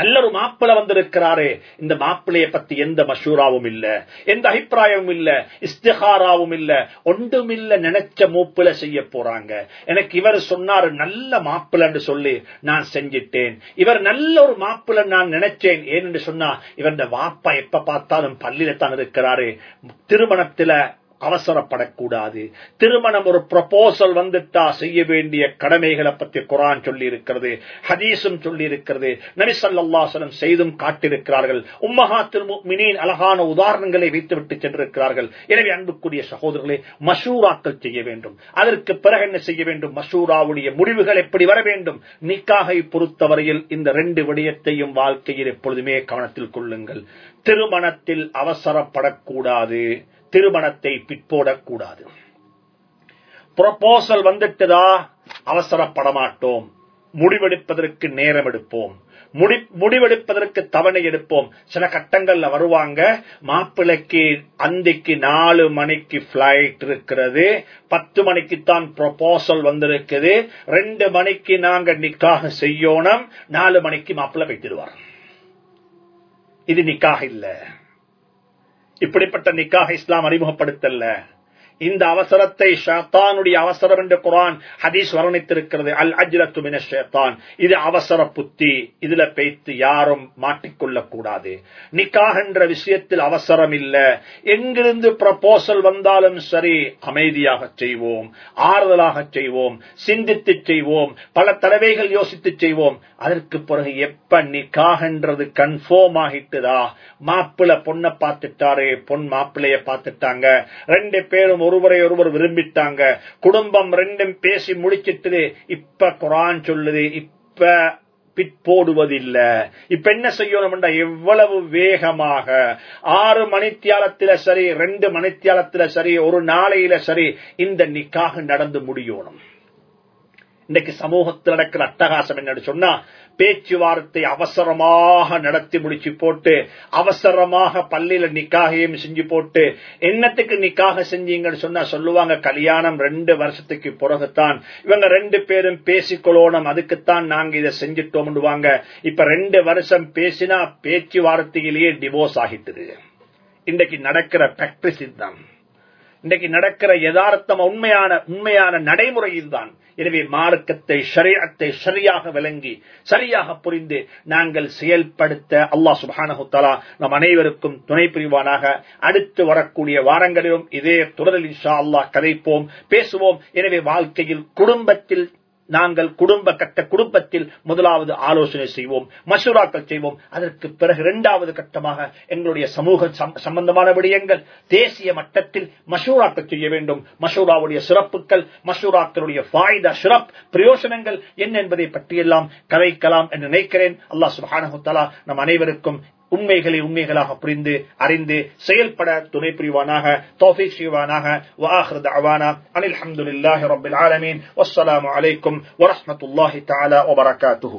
நல்ல ஒரு மாப்பிள வந்திருக்கிறாரே. இந்த மாப்பிளையை பத்தி எந்த மஷூராவும் இல்ல. எந்த அபிப்பிராயமும் இல்ல. இஸ்திகாராவும் இல்ல. ஒன்றுமில்ல நினைச்ச மூப்புல செய்ய போறாங்க. எனக்கு இவர் சொன்னாரு நல்ல மாப்பிள்ளன்னு சொல்லி நான் செஞ்சிட்டேன். இவர் நல்ல ஒரு மாப்பிள்ள நான் நினைச்சேன். ஏன்னு சொன்னா இவருடைய வாப்பா எப்ப பார்த்தாலும் பள்ளியில தான் இருக்கிறாரு. திருமணத்துல அவசரப்படக்கூடாது. திருமணம் ஒரு ப்ரொபோசல் வந்துட்டா செய்ய வேண்டிய கடமைகளை பற்றி குரான் சொல்லி இருக்கிறது ஹதீஸும் சொல்லி இருக்கிறது நபிசல்லாசனம் செய்தும் காட்டிருக்கிறார்கள் உம்மஹா மினின் அழகான உதாரணங்களை வைத்துவிட்டு சென்றிருக்கிறார்கள். எனவே அன்புக்குரிய சகோதரர்களை மஷூராக்கள் செய்ய வேண்டும். அதற்கு பிறகு என்ன செய்ய வேண்டும்? மஷூராவுடைய முடிவுகள் எப்படி வர வேண்டும்? நிக்காகை பொறுத்தவரையில் இந்த ரெண்டு விடயத்தையும் வாழ்க்கையில் எப்பொழுதுமே கவனத்தில் கொள்ளுங்கள். திருமணத்தில் அவசரப்படக்கூடாது. திருமணத்தை பிற்போடக்கூடாது. ப்ரொபோசல் வந்துட்டுதா? அவசரப்பட மாட்டோம் முடிவெடுப்பதற்கு நேரம் எடுப்போம் முடி- முடிவெடுப்பதற்கு தவணை எடுப்போம். சில கட்டங்கள்ல வருவாங்க. மாப்பிள்ளைக்கு அந்திக்கு நாலு மணிக்கு பிளைட் இருக்கிறது. பத்து மணிக்கு தான் ப்ரொபோசல் வந்திருக்குது. ரெண்டு மணிக்கு நாங்க நிக்காக செய்யணும். நாலு மணிக்கு மாப்பிள்ளை வைத்திருவார் இது நிக்காக இல்லை. இப்படிப்பட்ட நிக்காக இஸ்லாம் அறிமுகப்படுத்தல. இந்த அவசரத்தை ஷேத்தானுடைய அவசரம் என்று குரான் ஹதீஸ் வர்ணித்திருக்கிறது. அல் அஜ்ரத்து மின ஷேத்தான். இது அவசர புத்தி. இதுல பேய்த்து யாரும் மாட்டிக்கொள்ளக் கூடாது நிக்காக என்ற விஷயத்தில் அவசரம் இல்ல எங்கிருந்து ப்ரப்போசல் வந்தாலும் சரி அமைதியாக செய்வோம் ஆறுதலாக செய்வோம் சிந்தித்து செய்வோம் பல தடவைகள் யோசித்து செய்வோம். அதற்கு பிறகு எப்ப நிக்காகன்றது கன்ஃபார்ம் ஆகிட்டுதா? மாப்பிள்ள பொண்ணை பார்த்துட்டாரு பொன் மாப்பிள்ளைய பார்த்துட்டாங்க. ரெண்டு பேரும் ஒருவரை ஒருவர் விரும்பிட்டாங்க. குடும்பம் ரெண்டும் பேசி முடிச்சிட்டு இப்ப குரான் சொல்லுது இப்ப பிற்போடுவதில்லை இப்ப என்ன செய்யணும் எவ்வளவு வேகமாக. ஆறு மணித்தியாலத்தில சரி ரெண்டு மணித்தியாலத்தில சரி ஒரு நாளையில சரி இந்த நிக்காக நடந்து முடியணும். இன்னைக்கு சமூகத்தில் நடக்கிற அட்டகாசம் என்னன்னு சொன்னா பேச்சுவார்த்தை அவசரமாக நடத்தி முடிச்சு போட்டு அவசரமாக பள்ளியில நிக்காகையும் செஞ்சு போட்டு என்னத்துக்கு நிக்காக செஞ்சீங்கன்னு சொன்னா சொல்லுவாங்க கல்யாணம் ரெண்டு வருஷத்துக்கு பிறகுத்தான் இவங்க ரெண்டு பேரும் பேசிக்கொள்ளணும் அதுக்குத்தான் நாங்க இதை செஞ்சிட்டோம்னுவாங்க. இப்ப ரெண்டு வருஷம் பேசினா பேச்சுவார்த்தையிலேயே டிவோர்ஸ் ஆகிட்டுது. இன்றைக்கு நடக்கிற பிராக்டிஸ் இதுதான். இன்றைக்கு நடக்கிற யதார்த்தம் உண்மையான உண்மையான நடைமுறையில் தான் எனவே மார்க்கத்தை ஷரீரத்தை சரியாக விளங்கி சரியாக புரிந்து நாங்கள் செயல்படுத்த அல்லாஹ் சுபானஹு தலா நம் அனைவருக்கும் துணை புரிவானாக. அடுத்து வரக்கூடிய வாரங்களிலும் இதே துறதல் இன்ஷா அல்லாஹ் கதைப்போம் பேசுவோம். எனவே வாழ்க்கையில் குடும்பத்தில் நாங்கள் குடும்ப கட்ட குடும்பத்தில் முதலாவது ஆலோசனை செய்வோம் மசூராக்கள் செய்வோம். அதற்கு பிறகு இரண்டாவது கட்டமாக எங்களுடைய சமூக சம்பந்தமான விடயங்கள். தேசிய மட்டத்தில் மசூராக்கள் செய்ய வேண்டும். மசூராவுடைய சிறப்புகள் மசூராக்களுடைய ஃபாய்தா சிறப் பிரயோசனங்கள் என்ன என்பதை பற்றியெல்லாம் கலைக்கலாம் என்று நினைக்கிறேன். அல்லாஹ் சுப்ஹானஹு தஆலா நம் அனைவருக்கும் உண்மைகளை உண்மைகளாக புரிந்து அறிந்து செயல்பட துணை புரிவானாக தௌஃபீக் செய்வானாக وآخر دعوانا أن الحمد لله رب العالمين والسلام عليكم ورحمة الله تعالى وبركاته